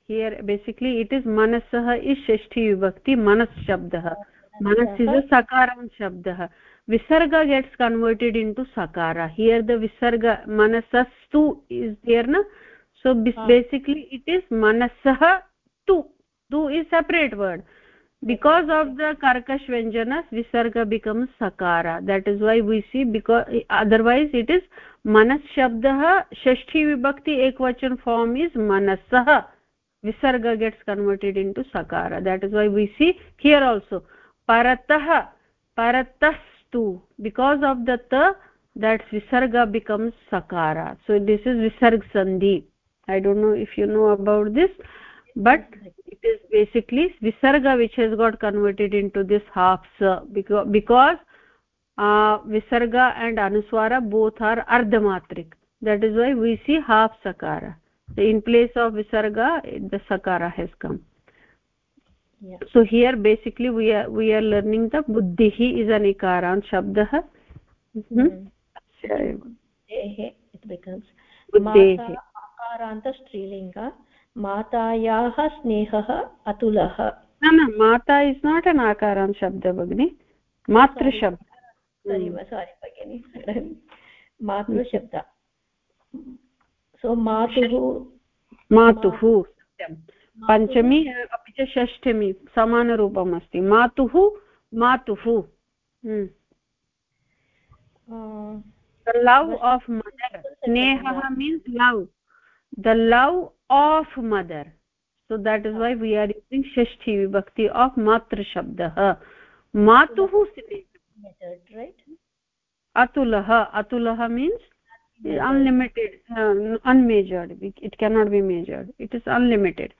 हियर् बेसिक्लि इट् इस् मनसः इस् षष्ठी विभक्ति मनस् शब्दः मनस् इस् अ सकारं शब्दः visarga gets converted into sakara here the visarga manasastu is there na so basically it is manasah tu tu is separate word because of the karkash vyanjanas visarga becomes sakara that is why we see because otherwise it is manas shabdah shashti vibhakti ekvachan form is manasah visarga gets converted into sakara. That is why we see here also paratah paratastu because of the ta that visarga becomes sakara. So this is visarg sandhi. I don't know if you know about this but it is basically visarga which has got converted into this half sa because, uh, visarga and anuswara both are ardhamatrik. That is why we see half sakara in place of visarga the sakara has come yeah. so here basically we are we are learning the buddhihi is an ikara ikaran shabdah mm -hmm. it becomes mata akaranta strilinga मातायाः स्नेहः अतुलः न न माता is not अन् आकारान् शब्द भगिनि मातृशब्द सारि भगिनि मातृशब्द सो मातुः पञ्चमी अपि च षष्ठमी समानरूपम् अस्ति मातुः मातुः the love of mother स्नेहः means love the love of mother so that is why we are using षष्ठी विभक्ति आफ् मातृशब्दः मातुः अतुलः अतुलः means unlimited uh, unmeasured it cannot be measured it is unlimited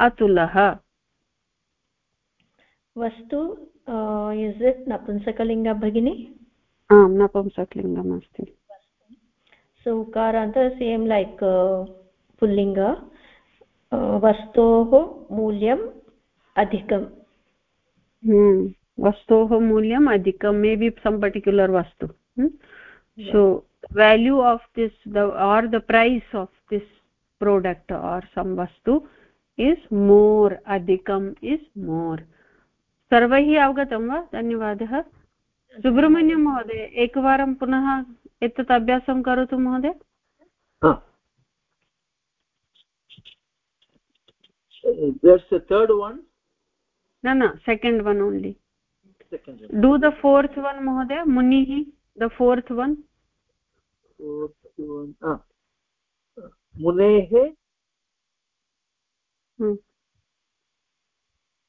atulah vastu uh, is it napunsakalinga bhagini आम् नपुंसकलिङ्गम् अस्ति so ukaranta same like uh, pullinga पुल्लिङ्ग वस्तोः मूल्यम् अधिकम् वस्तोः मूल्यम् अधिकं मे बि सम् पर्टिक्युलर् वस्तु so value of this the or the price of this product or some vastu is more adhikam is more सर्वैः अवगतं वा धन्यवादः सुब्रह्मण्यं महोदय एकवारं पुनः एतत् अभ्यासं करोतु महोदय that's the third one no no second one only second one. do the fourth one mohoday munihi the fourth one मुनेः हम्म।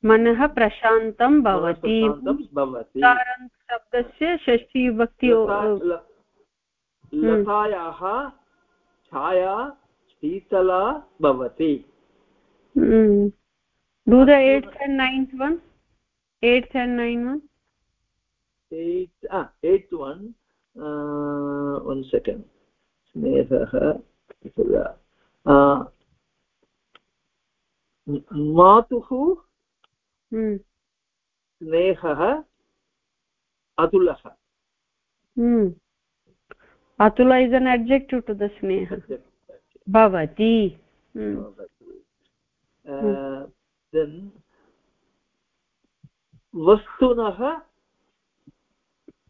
मनः प्रशान्तं भवति। शब्दस्य षष्ठीभक्ति लतायाः छाया शीतला भवति। हम्म। Eight and nine eight one. one second स्नेहः मातुः स्नेहः अतुलः atula is an adjective to the sneha bhavati then वस्तुनः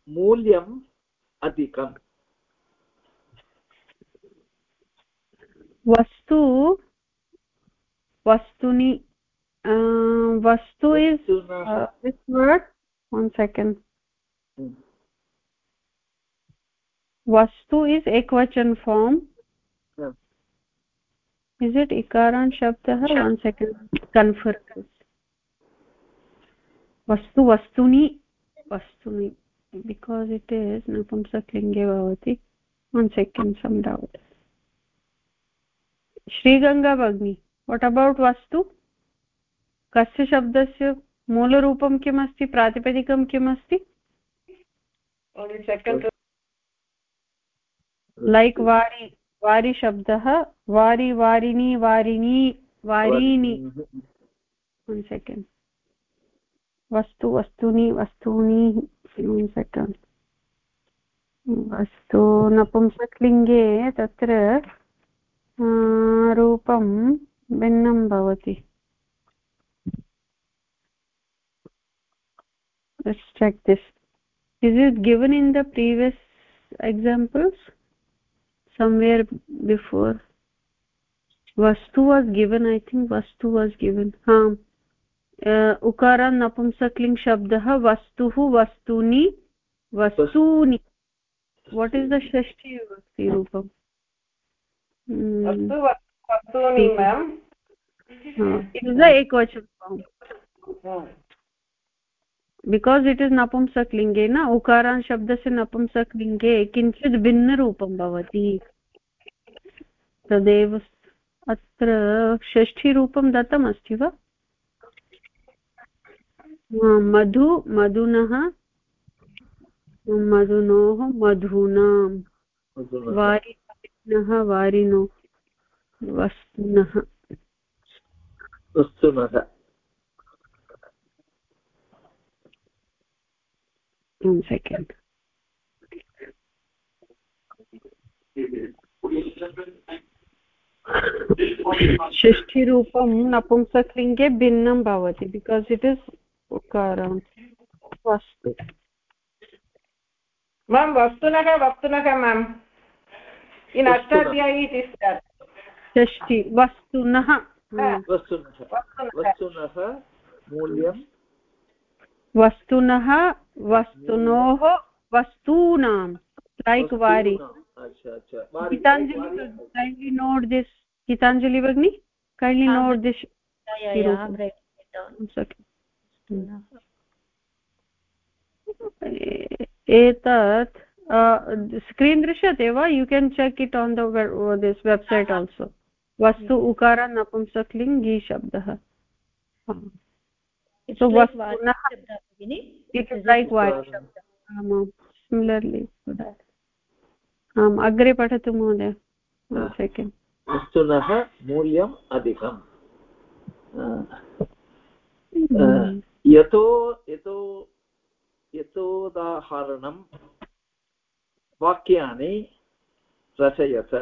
मूल्यम् अधिकम् vastu vastuni अधिकम् वस्तु वस्तुनि वस्तु is this word one second वस्तु इस् एकवचन form is it ikaran shabdah one second confirm vastu vastuni vastuni because it is napumsaklinge bhavati. One second some doubt. Shriganga भगिनी वट् अबौट् वास्तु कस्य शब्दस्य मूलरूपं किमस्ति प्रातिपदिकं किम् अस्ति लैक् वारि वारि शब्दः वारि वारिणी वारिणी वारीणि वन् सेकेण्ड् वस्तु वस्तूनि वस्तूनि वन् सेकेण्ड् वस्तु नपुंसकलिङ्गे तत्र रूपं भिन्नं भवति let's check this is it given in the previous examples somewhere before vastu was given i think vastu was given ha ukara उकार नपुंसक्लिङ्ग् शब्दः वस्तुः वस्तूनि वस्तूनि। वट् इस् दष्टि रूपम्? बिकास् इट् इस् नपुंसक्लिङ्गे न उकारान् शब्दस्य नपुंसक्लिङ्गे किञ्चित् भिन्नरूपं भवति। तदेव अत्र षष्ठीरूपं दत्तमस्ति वा? मधु मधुनः मधुनोः मधूनां। वारि वस्तुनः वारिणो वस्तुनः। वस्तुनः। षष्ठीरूपं नपुंसकलिङ्गे भिन्नं भवति बिकास् इट् इस् उकारम् वस्तु। माँ वस्तुनः वस्तुनः माम्। ashtadhyayi it is that षष्टि वस्तुनः वस्तुनः मूल्यं वस्तुनः वस्तुनोः वस्तूनां लैक् वारि। गीताञ्जलि note this गीताञ्जलि भगिनी kindly note this एतत् स्क्रीन् दृश्यते वा? You can check it on this website also वस्तु उकार नपुंसक्लिङ्ग् गी शब्दः सिमिलर्लि आम् अग्रे पठतु महोदय। सेकेण्ड् वस्तुनः मूल्यम् अधिकम्। यतो यतो यतोदाहरणं वाक्यानि रचयत।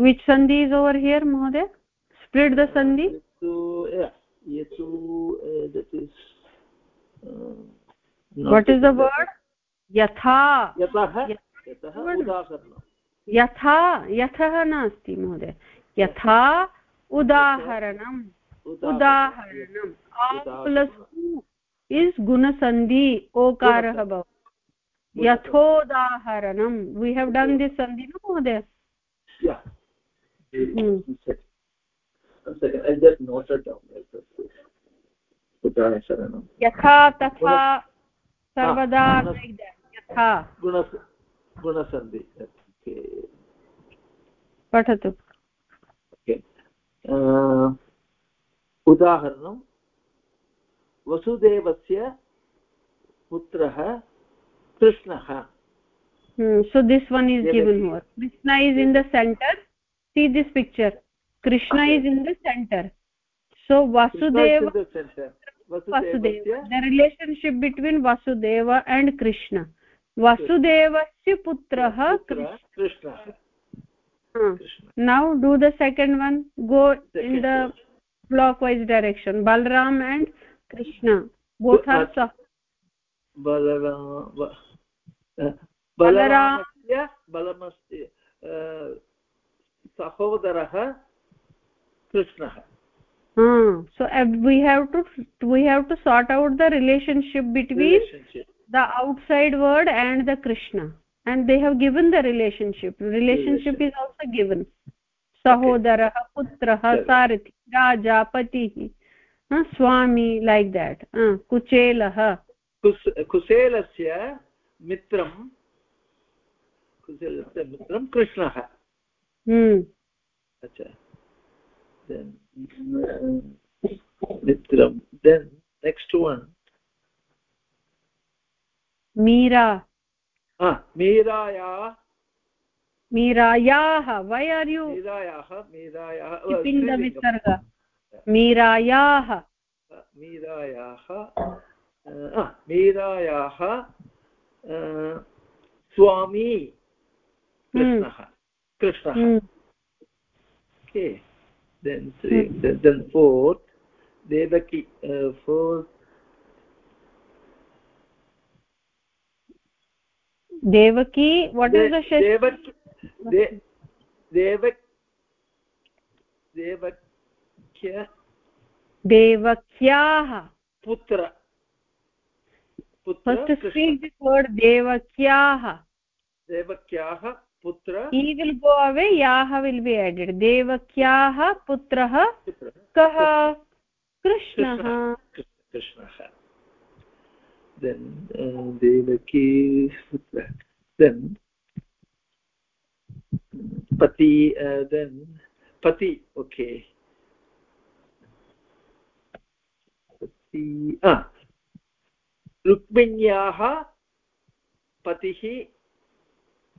Which sandhi is over here महोदय? Split the sandhi what is the word यथा। यथा यथः नास्ति महोदय। यथा उदाहरणम्। उदाहरणम्। आ प्लस् इस् गुणसन्धि ओकारः भवति। यथोदाहरणं वी हेव् डन् दिस् सन्धि न महोदय? यथा तथा सर्वदा यथा। गुणसन्धि। पठतु। उदाहरणं वसुदेवस्य पुत्रः कृष्णः। So this one is given more Krishna is in the centre see this picture Krishna is in the centre so Vasudev Vasudev the relationship between Vasudev and Krishna वसुदेवस्य पुत्रः Krishna now do the second one go in the clockwise direction balram and krishna both are sah बलरामस्य बलमस्ति सहोदरः कृष्णः so uh, we have to we have to sort out the relationship between relationship. the outside word and the krishna and they have given the relationship relationship is also given सहोदरः पुत्रः सारथि राजा पतिः स्वामी like that कुचेलः। कुशेलस्य मित्रं कुशेलस्य मित्रं कृष्णः। हम्म। अच्छा। मित्रं Meera. मीराया meerayah keeping the visarga meerayah meerayah ah meerayah swami कृष्णः कृष्णः okay then three hmm. then, then fourth devaki uh, fourth devaki what De, is the shash devaki devakyah पुत्र he will go away yah will be added devakyah putrah kah krishnah krishnah then uh, devaki putra then pati uh, then pati okay pati ah रुक्मिण्याः पतिः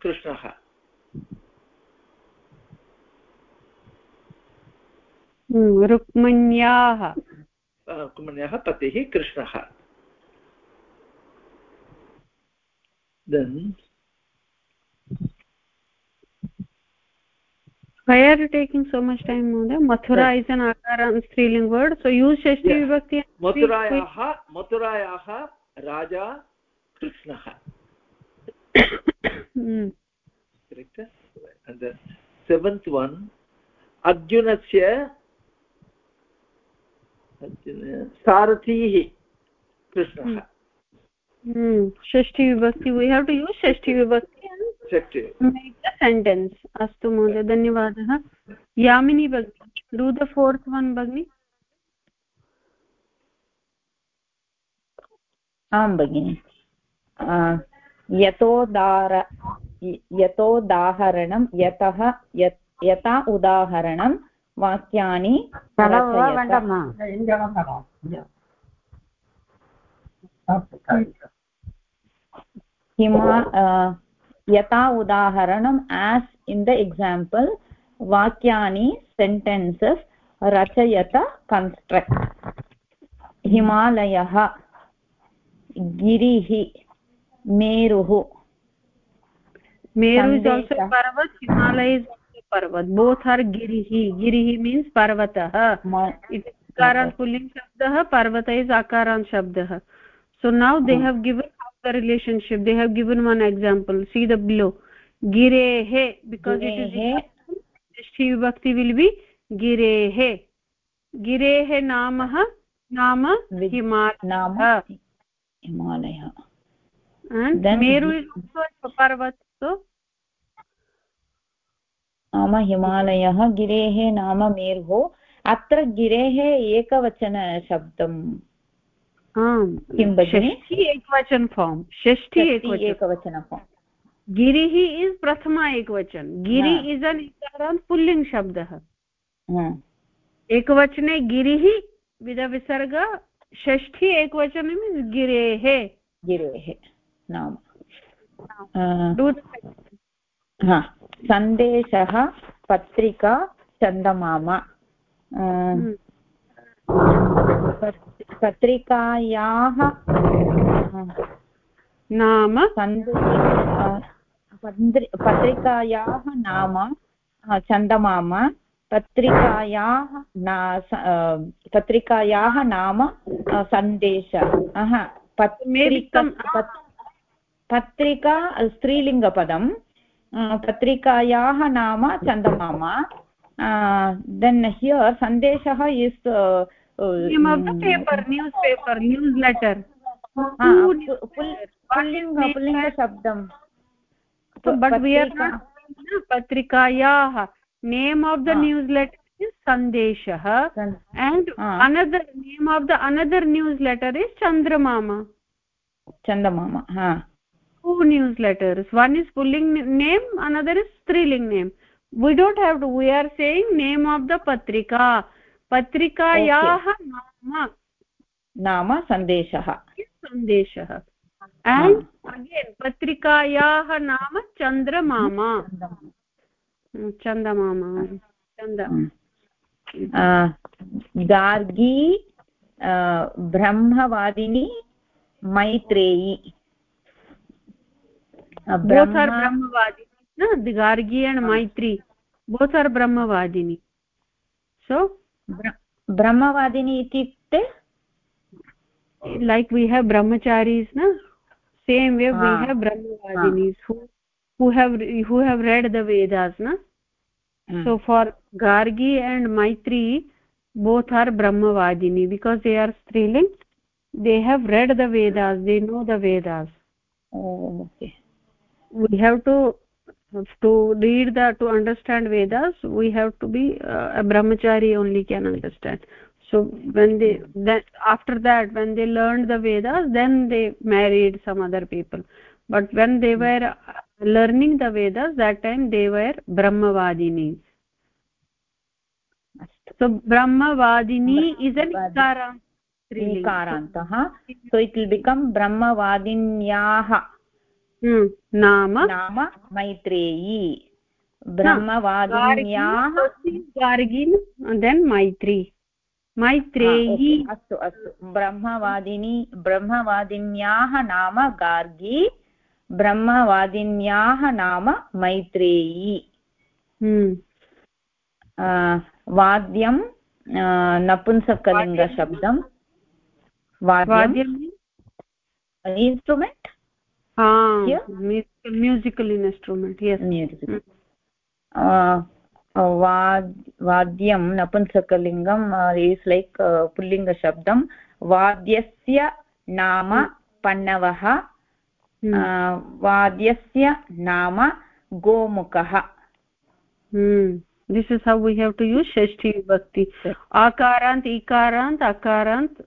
कृष्णः रुक्मण्याः रुक्मण्याः पतिः कृष्णः why are you taking so much time Moda? mathura yes. is an akara striling word so use shashti yes. vibhakti mathurayah mathurayah raja krishnah hmm. correct and the seventh one arjunasya सारथीः कृष्णः षष्ठी विभक्ति we have to use षष्ठी विभक्ति sentence अस्तु महोदय धन्यवादः यामिनी भगिनी do the fourth one भगिनि आं भगिनि यतोदार यतोदाहरणं यतः यथा उदाहरणं वाक्यानि हिमा यथा उदाहरणम् एस् इन् द एक्साम्पल् वाक्यानि सेण्टेन्सस् रचयत कन्स्ट्रक्ट् हिमालयः गिरिः मेरुः. पर्वत् बोथ् आर् गिरिः. गिरिः मीन्स् पर्वतः. इति पुल्लिङ्ग् शब्दः पर्वत। इस् अकारान् शब्दः so now they have given the relationship they have given one example see the below girehe because it is shishti vibhakti will be girehe girehe namah नाम हिमालयः हिमालयः and meru is also a parvat so नाम हिमालयः गिरेः नाम मेरुः अत्र गिरेः एकवचनशब्दं किं भगिनि? एकवचन फार्म् षष्ठी एकवचन फार्म् गिरिः इस् प्रथमा एकवचन. गिरि इस् अन् इकारान् पुल्लिङ्ग् शब्दः. एकवचने गिरिः विधविसर्ग षष्ठी एकवचन मीन्स् गिरेः. गिरेः नाम। सन्देशः पत्रिका चन्दमामा। हम्म। पत्रिकायाः नाम पत्रिकायाः नाम चन्दमामा पत्रिकायाः पत्रिकायाः नाम संदेश पत्रिका पत्रिका स्त्रीलिङ्गपदं पत्रिकायाः नाम चन्दमामा देन् हियर् सन्देशः is paper newspaper newsletter पुल्लिङ्गशब्दं पत्रिकायाः name of the newsletter is सन्देशः and another name of the another newsletter is Chandramama Chandamama two newsletters one is pulling name another is striling name we don't have to we are saying name of the patrika पत्रिकायाः नाम। नाम सन्देशः। सन्देशः। हाँ। And again पत्रिकायाः नाम चन्द्रमामा। चन्द्रमामा। चन्द हाँ। हाँ। गार्गी ब्रह्मवादिनी Maitreyi. Both are Brahmavadini Gargi and Maitri. Both are ब्रह्मवादिनी। सो ब्रह्मवादिनी इत्युक्ते लैक् वि हेव् ब्रह्मचारीस् न? Same way we have ब्रह्मवादिनीस् who. Have read the Vedas न? So for Gargi and Maitri both are Brahmavadini because they are स्त्रीलिङ्ग् they have read the Vedas they know the Vedas okay we have to to read the to understand vedas we have to be uh, a brahmachari only can understand. So when they that after that when they learned the vedas then they married some other people. But when they hmm. were uh, learning the vedas that time they were brahmavadinis so brahmavadini is an ikara ikaraantah so it will become brahmavadinyaah नाम? नाम Maitreyi. ब्रह्मवादिन्याः गार्गिन् then मैत्री। मैत्रेयी। अस्तु अस्तु। ब्रह्मवादिनी ब्रह्मवादिन्याः नाम गार्गी ब्रह्मवादिन्याः नाम मैत्रेयी। हम्म। वाद्यं नपुंसकलिङ्गशब्दं। वाद्यम् इन्स्ट्रुमेण्ट् म्यूजिकल् इन् इन्स्ट्रुमेण्ट् वाद्यं नपुंसकलिङ्गम् इस् लैक् पुल्लिङ्गशब्दं वाद्यस्य नाम पण्णवः वाद्यस्य नाम गोमुखः this is how we have to use षष्ठी विभक्ति आकारान्त् इकारान्त् अकारान्त्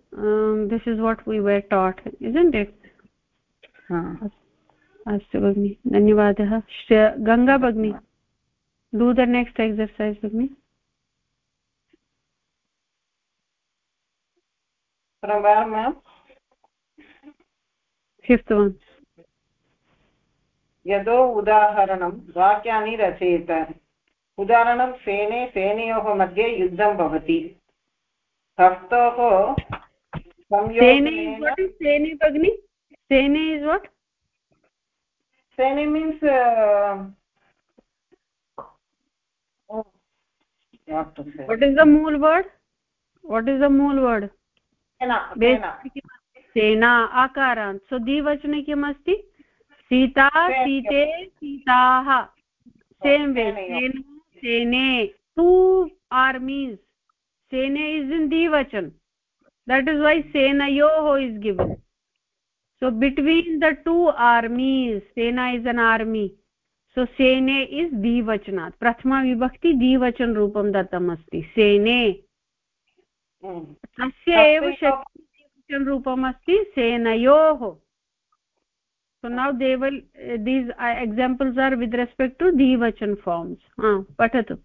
this is what we were that is अस्तु भगिनि धन्यवादः। गङ्गा भगिनी डू द नेक्स्ट् एक्सर्सैस् भगिनि। फिफ्त् वन् यदो उदाहरणं वाक्यानि रचयेत। उदाहरणं सेने सेनयोः मध्ये युद्धं भवति। हस्तोः सेने भगिनि? सेने is what? Sene means uh, oh, what, is the mool word what is the mool word सेना आकारान्त् सो द्विवचने किम् अस्ति सीता सीते सीताः सेम् वे सेना सेने टु आर्मीस् सेने इस् इन् द्विवचन that is why senayoh is given so between the two armies sena is an army so sene is dvachanat prathama vibhakti dvachan roopam dattam asti sene तस्य एव शक्तिवचन रूपम् अस्ति सेनयोः so now they will uh, these uh, examples are with respect to dvachan forms ha patatu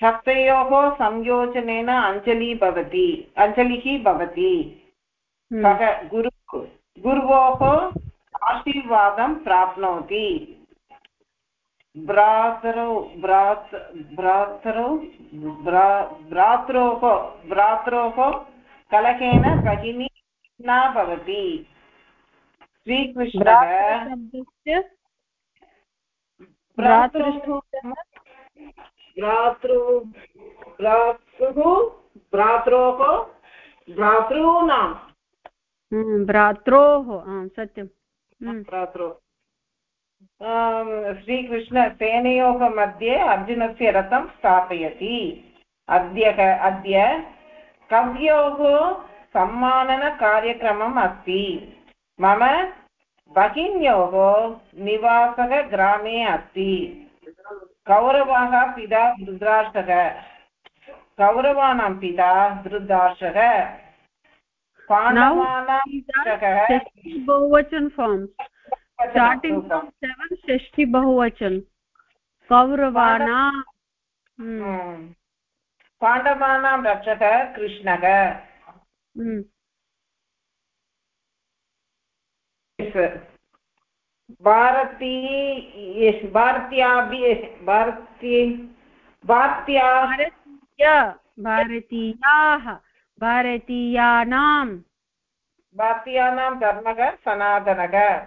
शक्तयोः संयोजनेन Anjali भवति अञ्जलिः भवति सः गुरु गुरोः आशीर्वादं प्राप्नोति। भ्रातरौ भ्रात् भ्रातरौ भ्रात्रोः भ्रात्रोः कलहेन भगिनी न भवति। श्रीकृष्णः भ्रातृः भ्रातृः भ्रातृः भ्रातॄणाम्। हम्म, भ्रात्रोः सत्यं हम्म। भ्रात्रो। श्रीकृष्ण, सेनयोः मध्ये अर्जुनस्य रथं स्थापयति। अद्य अद्य कव्योः सम्माननकार्यक्रमम् अस्ति। मम भगिन्योः निवासः ग्रामे अस्ति। कौरवाः पिता धृतराष्ट्रः कौरवाणां पिता धृतराष्ट्रः बहुवचन फार्म् सेवन् षष्टि बहुवचन कौरवाणां पाण्डवानां रक्षकः कृष्णः भारती भारत्याभि भारती भारत्या भारतीयाः। भारतीयानां। भारतीयानां धर्मः सनातनः।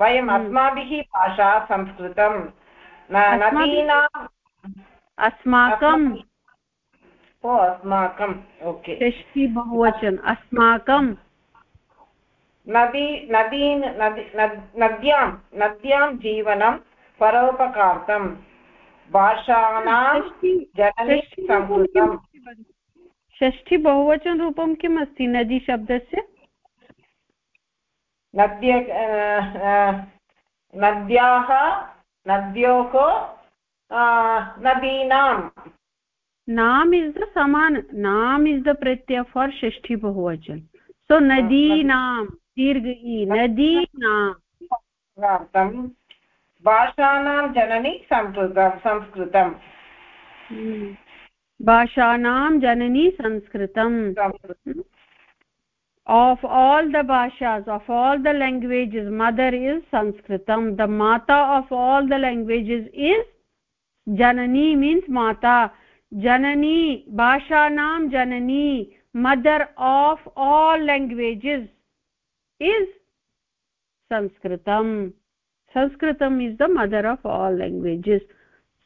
वयम् हम्म। अस्माभिः भाषा संस्कृतं अस्माकम् ओ अस्माकम् ओके। षष्टि बहुवचन अस्माकं। नदी नदीन् नद्यां नद्यां जीवनं परोपकार्थं। भाषाणां जननी संस्कृतम्। षष्ठी बहुवचनरूपं किम् अस्ति नदी शब्दस्य? नद्य नद्याः नद्योः नदीनां नाम इस् द समान नाम इस् द प्रत्यय फार् षष्ठी बहुवचन। सो नदीनां दीर्घ इ नदीनां भाषाणां जननी संस्कृतं संस्कृतम्। हम्म। भाषाणां जननी संस्कृतम् of all the bhashas of all the languages mother is sanskritam the mata of all the languages is janani means mata janani bhashanam janani mother of all languages is sanskritam sanskritam is the mother of all languages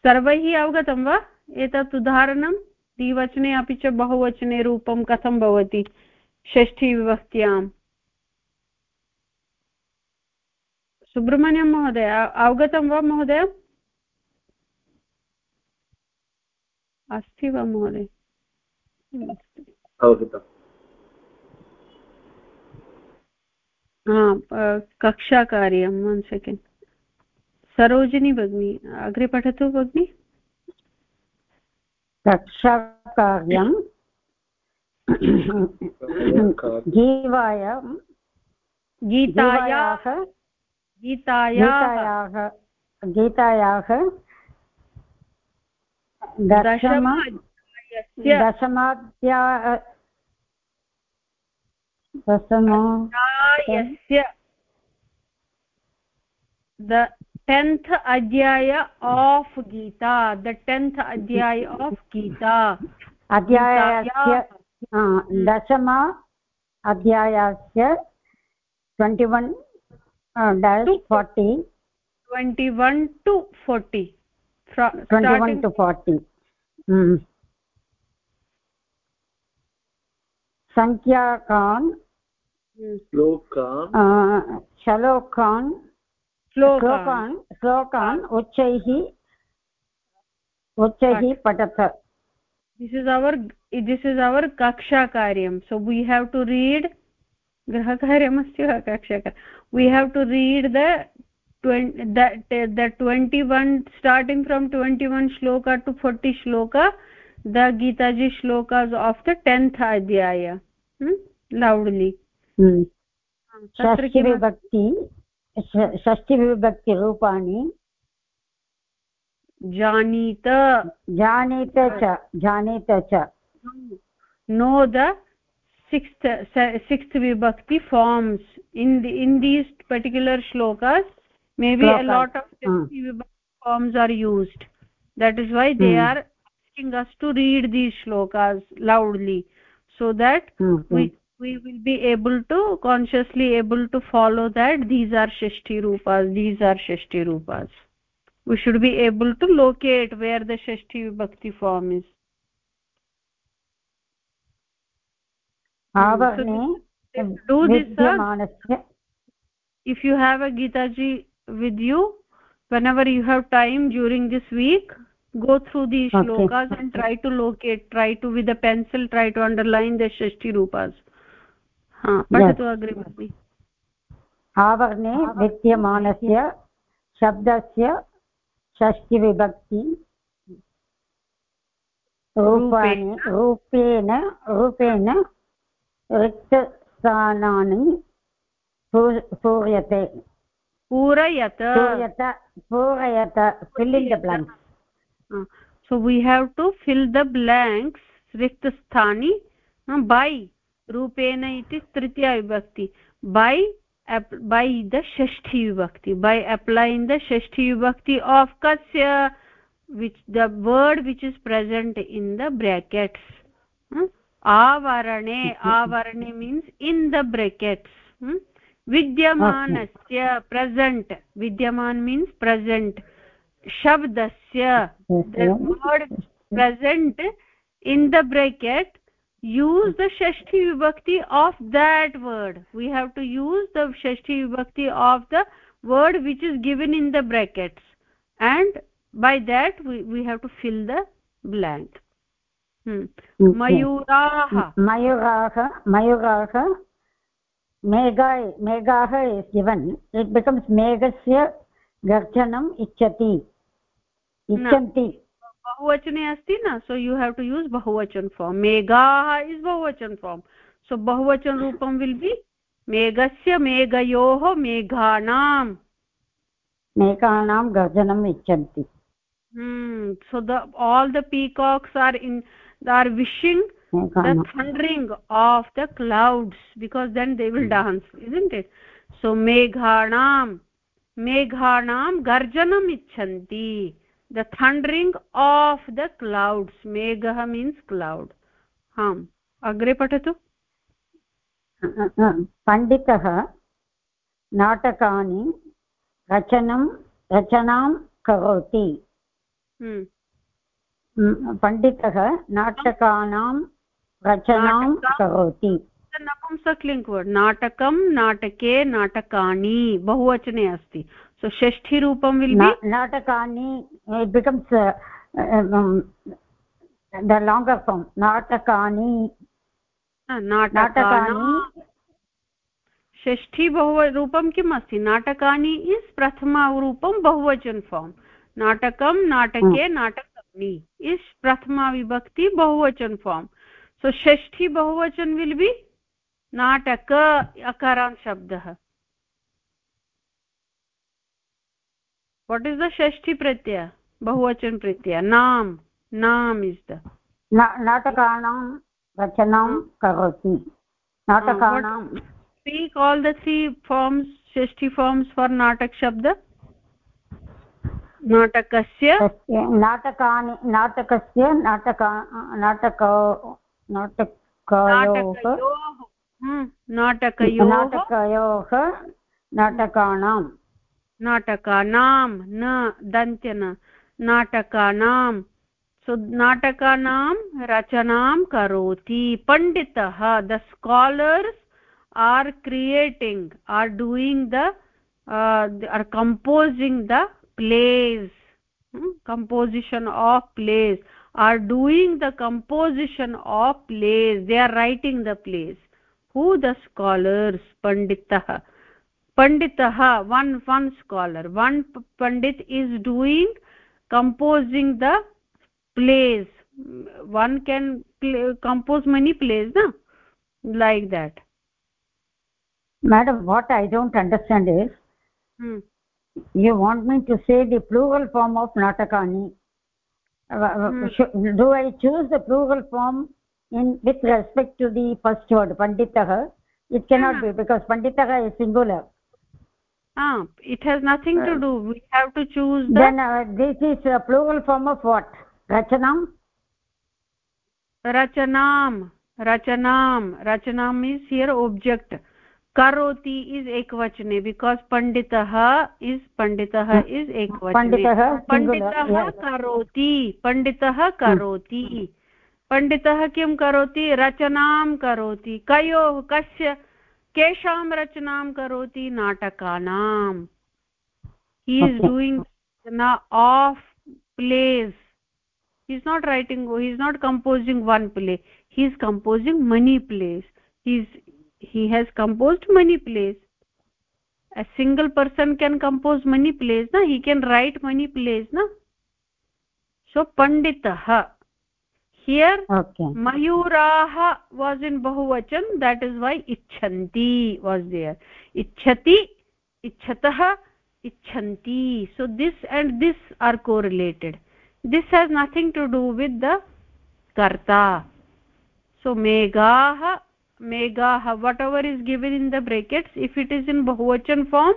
सर्वैः अवगतं वा एतत् उदाहरणं द्विवचने अपि च बहुवचने रूपं कथं भवति? षष्ठीविभक्त्याम् सुब्रह्मण्यं महोदय अवगतं वा महोदय? अस्ति वा महोदय? हा कक्षाकार्यं वन् सेकेण्ड् सरोजिनी भगिनी अग्रे पठतु भगिनी? रक्षाकार्यं जीवाय गीतायाः गीतायाः गीतायाः दशम दशमाध्या दशमाध्यायस्य tenth adhyaya of gita the tenth adhyaya of gita अध्यायस्य दशम अध्यायस्य twenty one dash forty twenty one to forty twenty one to forty सङ्ख्याकान् श्लोकान् श्लोकान् श्लोकान् उच्चैः उच्चैः पठत। This is our this is our कक्षाकार्यं so we have to read गृहकार्यमस्ति वा कक्षाकार्यं we have to read the twenty one starting from twenty one श्लोक to forty श्लोक the Gitaji श्लोक of the tenth अध्याय लौड्ली षष्टिविभक्तिरूपाणि जानीत जानीत च जानीत च no the sixth sixth vibhakti forms in the in these particular shlokas maybe Shlokas. a lot of uh. forms are used that is why they mm. are asking us to read these shlokas loudly so that mm. -hmm. we we will be able to consciously able to follow that these are shashti rupas these are shashti rupas. We should be able to locate where the shashti vibhakti form is. So, eh? do this if you have a gita ji with you whenever you have time during this week go through these okay. shlokas and try to locate try to with a pencil try to underline the shashti rupas agre भगिनि आवर्णे विद्यमानस्य शब्दस्य षष्टिविभक्ति रूपाणि रूपेण। रूपेण रिक्तस्थानानि पूर्यते। पूरयत। पूरयत पूरयत filling the blanks so we have to fill the blanks रिक्तस्थानि by रूपेण इति तृतीया विभक्ति। बै बै द षष्ठी विभक्ति। बै अप्लैन् द षष्ठी विभक्ति आफ् कस्य which the word which is present in the brackets आवरणे आवरणे मीन्स् इन् द ब्रेकेट्स् विद्यमानस्य प्रसेण्ट् विद्यमान् मीन्स् प्रसेण्ट् शब्दस्य word present in the bracket use the shashti vibhakti of that word. We have to use the shashti vibhakti of the word which is given in the brackets. And by that we, we have to fill the blank. Hmm. mayuraah mayuraah mayuraah megha megah is given. It becomes meghasya garjanam icchati ichanti बहुवचने अस्ति न so you have to use बहुवचन form मेघाः is बहुवचन form so बहुवचन रूपं will be मेघस्य मेघयोः मेघानां मेघानां गर्जनम् इच्छन्ति so the all the peacocks are in are wishing the thundering of the clouds because then they will dance isn't it so meghanam meghanam garjanam icchanti The thundering of the clouds meghah means cloud. Ham agre patatu पण्डितः नाटकानि रचनं रचनां करोति। पण्डितः नाटकानां रचनां करोति। नपुंसक्लिङ्ग् word नाटकं नाटके नाटकानि बहुवचने अस्ति। So shashti rupam will Na, be natakani it becomes uh, um, the longer form. Natakani. नाटकानि षष्ठी बहु रूपं किम् अस्ति नाटकानि इस् प्रथमारूपं बहुवचन फार्म् नाटकं नाटके नाटकानि इस् प्रथमा विभक्ति बहुवचन फार्म् सो षष्ठी बहुवचन विल् बि नाटक अकारान् शब्दः वट् इस् दष्ठी प्रत्यय बहुवचन प्रत्यय नाम नाम इस् द नाटकानां रचनां करोति नाटकानां स्पीक् आल् द्री फार्म्स् षष्ठी फार्म्स् फार् नाटक शब्द नाटकस्य नाटकानि नाटकस्य नाटक नाटक नाटक नाटकयोः नाटकयोः नाटकानां नाटकानां न दन्त्यन नाटकानां नाटकानां रचनां करोति। पण्डितः the scholars are creating are doing the are composing the plays composition of plays are doing the composition of plays they are writing the plays who the scholars पण्डितः panditah one one scholar. One pandit is doing composing the plays. One can play, compose many plays na? Like that. Madam what i don't understand is hmm. you want me to say the plural form of natakani. Hmm. do i choose the plural form in with respect to the first word panditah? It cannot yeah. be because panditah is singular ah it has nothing to do we have to choose the then uh, this is a plural form of what rachanam rachanam rachanam rachanam is here object karoti is ekvachane because panditah is panditah is ekvachane panditah panditah karoti panditah karoti पण्डितः किं करोति रचनां करोति कयोः कस्य केषां रचनां करोति नाटकानां। He is doing Rachna of plays he is not writing he is not composing one play he is composing many plays his he has composed many plays a single person can compose many plays न he can write money plays न सो पण्डितः here okay. mayuraah was in bahuvachan that is why ichhanti was there ichhati ichatah ichhanti so this and this are correlated this has nothing to do with the karta so megah megah whatever is given in the brackets if it is in bahuvachan form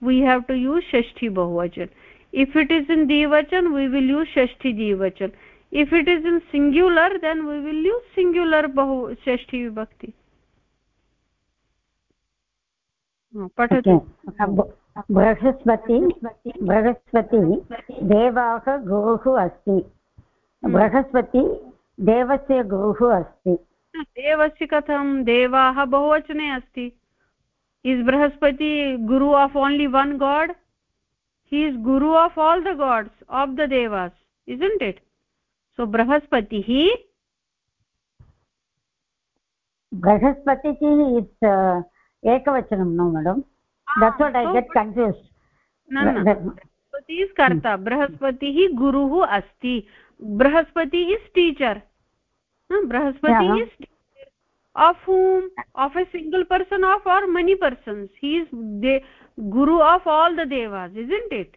we have to use shashti bahuvachan if it is in dvachan we will use shashti dvachan if it is in singular then we will use singular bahu shashti vibhakti. Brihaspati Brihaspati देवाः गुरुः अस्ति बृहस्पति देवस्य गुरुः अस्ति देवस्य कथं देवाः बहुवचने अस्ति is Brihaspati guru of only one god he is guru of all the gods of the devas is in it so बृहस्पतिः बृहस्पतिः एकवचनं no madam that's what I get confused न कर्ता बृहस्पतिः गुरुः अस्ति Brihaspati is teacher Brihaspati is of whom of a single person of or many persons he is the guru of all the devas isn't it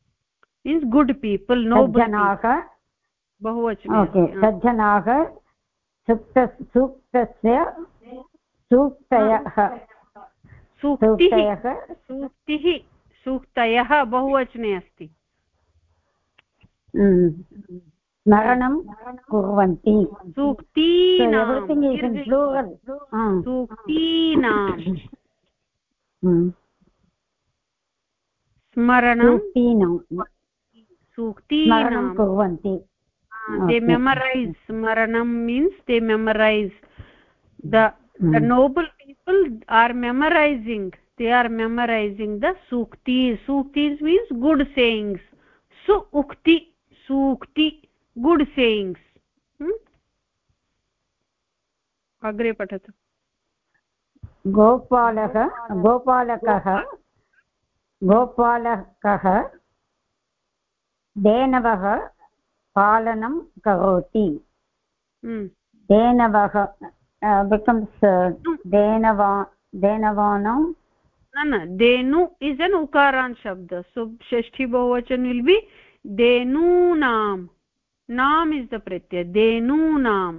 means good people no janaah बहुवचने। Okay सज्जनाः सुक्त सूक्तस्य सूक्तयः। सूक्तयः। सूक्तिः सूक्तयः बहुवचने अस्ति। स्मरणं कुर्वन्ति। सूक्तीनां स्मरणं सूक्ति दे मेमरैज् स्मरणं means they memorise the noble people are memorising they are memorising the सूक्ति सूक्ति मीन्स् गुड् सेयिङ्ग्स् सु उक्ति सूक्ति गुड् सेयिङ्ग्स् अग्रे पठतु। गोपालः गोपालकः गोपालकः धेनवः पालनं करोति। धेनवः बिकम्स् धेनवा धेनवानां न न धेनु इस् एन् उकारान् शब्द। सो षष्ठी बहुवचन विल् बि धेनूनां नाम् इस् द प्रत्यय। धेनूनां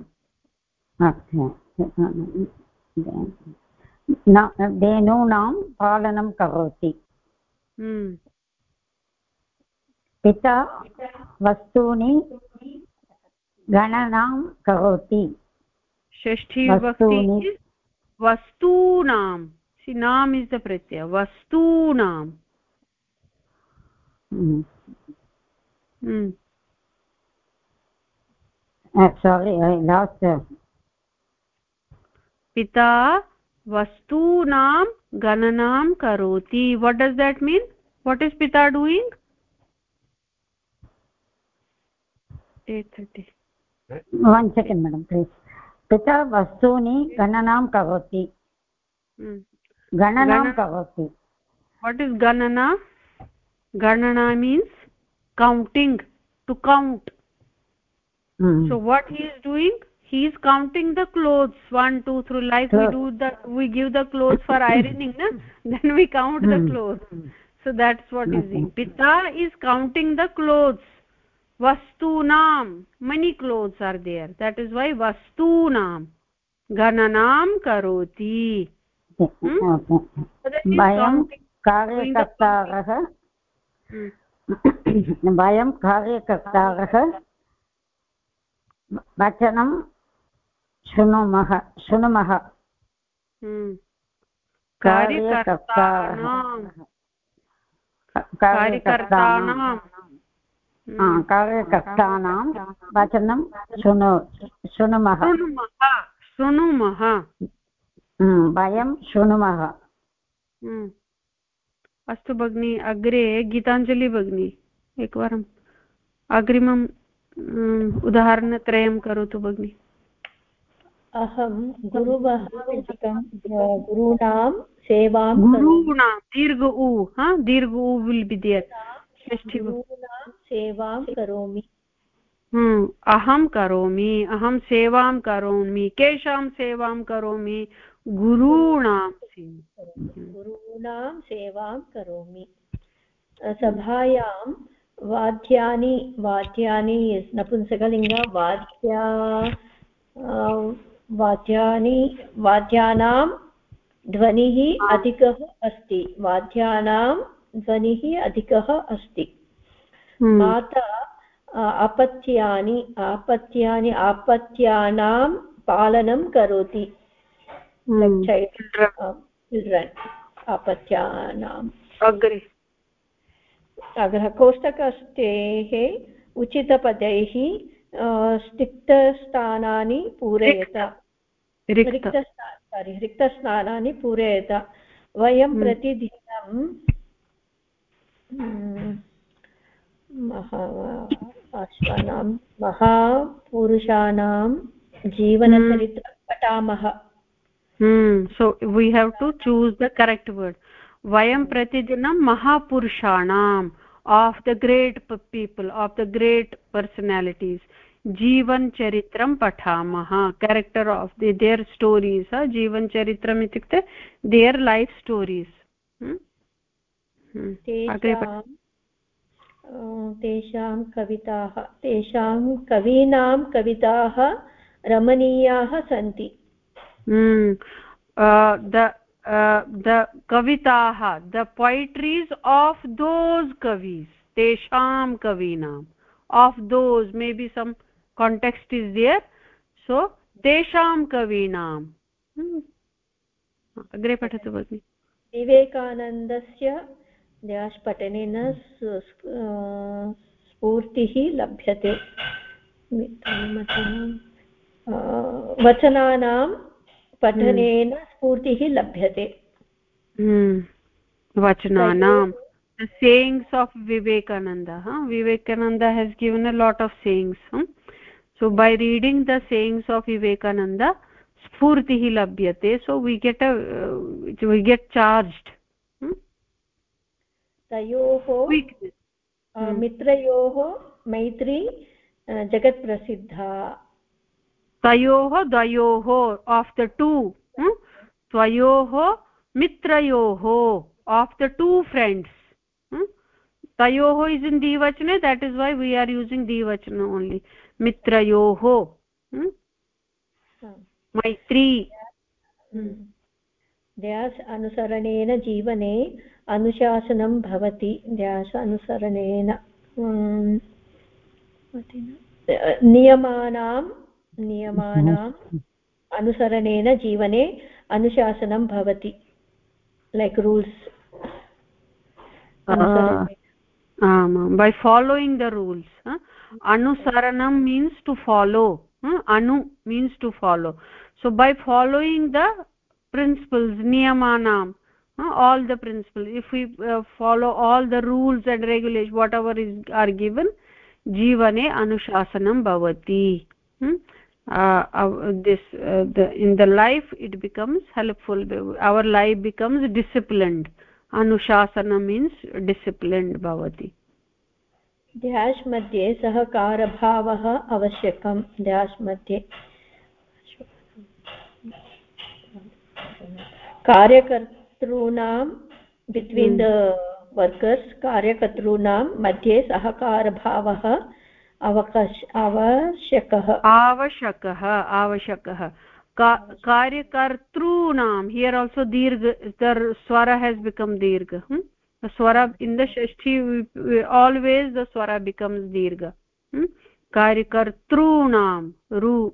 धेनूनां पालनं करोति। पिता वस्तूनि गणनां करोति। षष्ठी वस्तूनि वस्तूनां। नाम् इस् द प्रत्यय। वस्तूनां। I lost uh... पिता वस्तूनां गणनां करोति। What does that mean? What is pita doing? 8:30 one second madam please पिता वस्तूनि गणनां करोति गणनां करोति what is ganana ganana means counting to count mm. so what he is doing he is counting the clothes one two three like we do the we give the clothes for ironing na then we count the clothes so that's what is it pita is counting the clothes वस्तूनां many clothes are there. That is why वस्तूनां गणनां करोति। हम्म? हम्म। वयं कार्यकर्तारः वचनं शृणुमः शृणुमः। हम्म। कार्यकर्तानां वचनं शृणु शृणुमः। शृणुमः वयं शृणुमः। अस्तु भगिनि अग्रे गीताञ्जलि भगिनी एकवारम् अग्रिमम् उदाहरणत्रयं करोतु भगिनि। अहं गुरुवः गुरूणां सेवां गुरूणां दीर्घ उ हा दीर्घ उ विल् बि दियर् सेवां करोमि। अहं करोमि अहं सेवां करोमि केषां सेवां करोमि? गुरूणां गुरूणां सेवां करोमि। सभायां वाद्यानि वाद्यानि नपुंसकलिङ्ग वाद्या वाद्यानि वाद्यानां ध्वनिः अधिकः अस्ति। वाद्यानां ध्वनिः अधिकः अस्ति। हम्म। माता अपत्यानि आपत्यानि आपत्यानां पालनं करोति। चिल्ड्रन् अपत्यानाम् अग्रे। अग्रः कोष्टकस्तेः उचितपदैः स्तिक्तस्थानानि पूरयत। रिक्त। सारि रिक्तस्थानानि पूरयत। वयं हम्म। प्रतिदिनं हम्म, अश्वानां महापुरुषाणां जीवनचरित्रं पठामः so we have to choose the correct word वयं प्रतिदिनं महापुरुषाणाम् of the great people of the great personalities जीवनचरित्रं पठामः। Character of the their stories जीवनचरित्रम् इत्युक्ते देयर् लैफ् स्टोरीस् तेषां कविताः तेषां कवीनां कविताः रमणीयाः सन्ति। द कविताः द पोयट्रीस् आफ् दोस् कवीस् तेषां कवीनाम् आफ् दोस् मे बि सम् काण्टेक्स्ट् इस् दियर्। सो तेषां कवीनाम् अग्रे पठतु भगिनि। विवेकानन्दस्य ड्याश् पठनेन स्फूर्तिः लभ्यते वचनानां पठनेन स्फूर्तिः लभ्यते हम्म। वचनानां the sayings of vivekananda huh? vivekananda has given a lot of sayings huh? so by reading the sayings of vivekananda spurtihi labhyate so we get a uh, we get charged तयोः मित्रयोः मैत्री जगत्प्रसिद्धा। तयोः द्वयोः आफ् द टु त्वयोः मित्रयोः of the two friends तयोः is in दिवचने that is why we are using दिवचन only मित्रयोः मैत्री। ड्यास् अनुसरणेन जीवने अनुशासनं भवति। ध्यास अनुसरणेन नियमानां नियमानाम् अनुसरणेन जीवने अनुशासनं भवति। लैक् रूल्स् आमां बै फालोयिङ्ग् द रूल्स् अनुसरणं means to follow anu means to follow. So by following the principles niyamanam all the principles if we uh, follow all the rules and regulations whatever is are given jivane anushasanam bhavati hmm? uh, uh, this uh, the in the life it becomes helpful our life becomes disciplined anushasana means disciplined bhavati dash मध्ये सहकारभावः आवश्यकं dash मध्ये कार्यकर्तॄणां between the workers कार्यकर्तॄणां मध्ये सहकारभावः अवकाश आवश्यकः। आवश्यकः आवश्यकः। कार्यकर्तॄणां हियर् आल्सो दीर्घ दर् स्वर हेस् बिकम् दीर्घ। In the shashti we, we, always the swara becomes dirgha hmm? कार्यकर्तॄणां रु।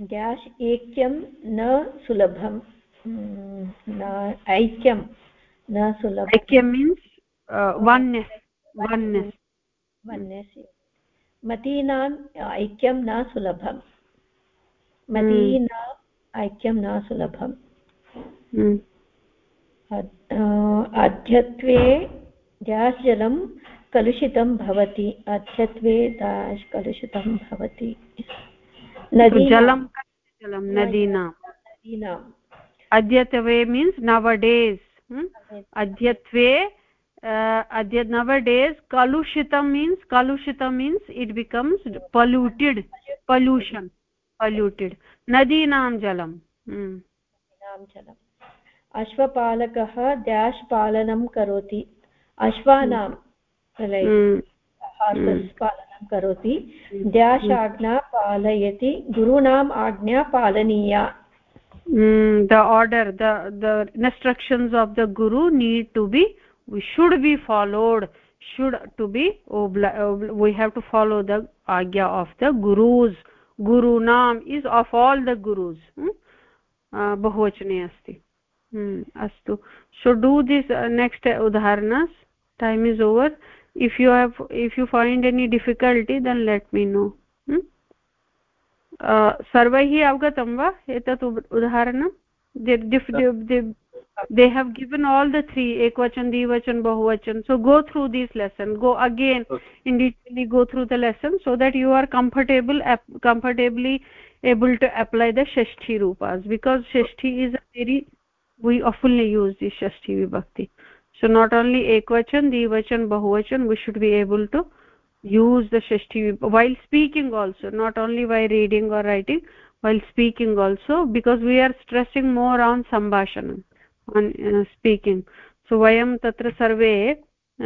डेश् ऐक्यं न सुलभं ऐक्यं न सुलभम् ऐक्यं मीन्स् वन्नेस् वन्नेस् वन्नेस् मतीनाम् ऐक्यं न सुलभम् मतीनाम् ऐक्यं न सुलभम् अद्यत्वे डेश् जलं कलुषितं भवति अद्यत्वे दाश् कलुषितं भवति जलं जलं? नदीनां नदीनाम्। अद्यत्वे मीन्स् नव डेस् अद्यत्वे। अद्य नव डेस् कलुषितं means कलुषितं means it becomes polluted pollution polluted नदीनां जलं जलम् अश्वपालकः डेश् पालनं करोति। अश्वानां पालनं। करोति। द्याश् आज्ञा पालयति, गुरूणाम् आज्ञा पालनीया। The order the instructions of the guru need to be should be followed should to be we have to follow the आज्ञा आफ् द गुरूस् गुरूणाम् इस् आफ् आल् द गुरूस् बहुवचने अस्ति अस्तु should do this next उदाहरणस् time is over if you have if you find any difficulty then let me know hmm? सर्वैः अवगतं वा एतत् उदाहरणं they have given all the three ekvachan dvachan bahuvachan so go through this lesson go again okay. individually go through the lesson so that you are comfortable comfortably able to apply the shashti rupas because shashti is a very we often use this shashti vibhakti So not only ekvachan dvachan bahuvachan we should be able to use the shashti while speaking also not only by reading or writing while speaking also because we are stressing more on sambhashanam on uh, speaking so vayam tatra sarve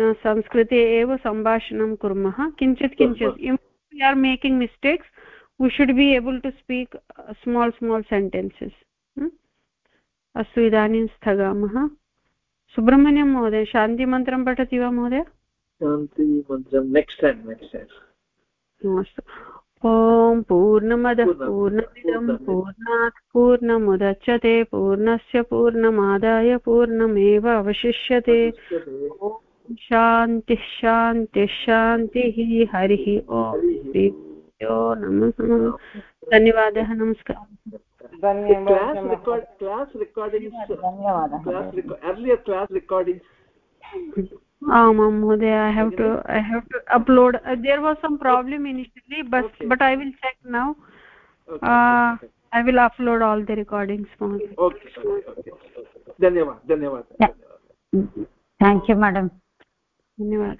uh, eva sambhashanam kurmah kinchit kinchit if we are making mistakes we should be able to speak uh, small small sentences अस्तु इदानीं स्थगामः सुब्रह्मण्यं महोदय शान्तिमन्त्रं पठति वा महोदय? शान्तिमन्त्रं next time next time अस्तु ॐ पूर्णमदः पूर्णमिदं पूर्णात् पूर्णमुदच्यते पूर्णस्य पूर्णमादाय पूर्णमेव अवशिष्यते। ॐ शान्तिः शान्तिः शान्तिः हरिः ॐ नमः धन्यवादः नमस्कारः धन्यवादः class recording earlier class recording आमां महोदय i have to i have to upload uh, there was some problem initially but okay. but i will check now okay. uh, okay. i will upload all the recordings mहोदय okay okay धन्यवाद धन्यवाद thank you madam धन्यवाद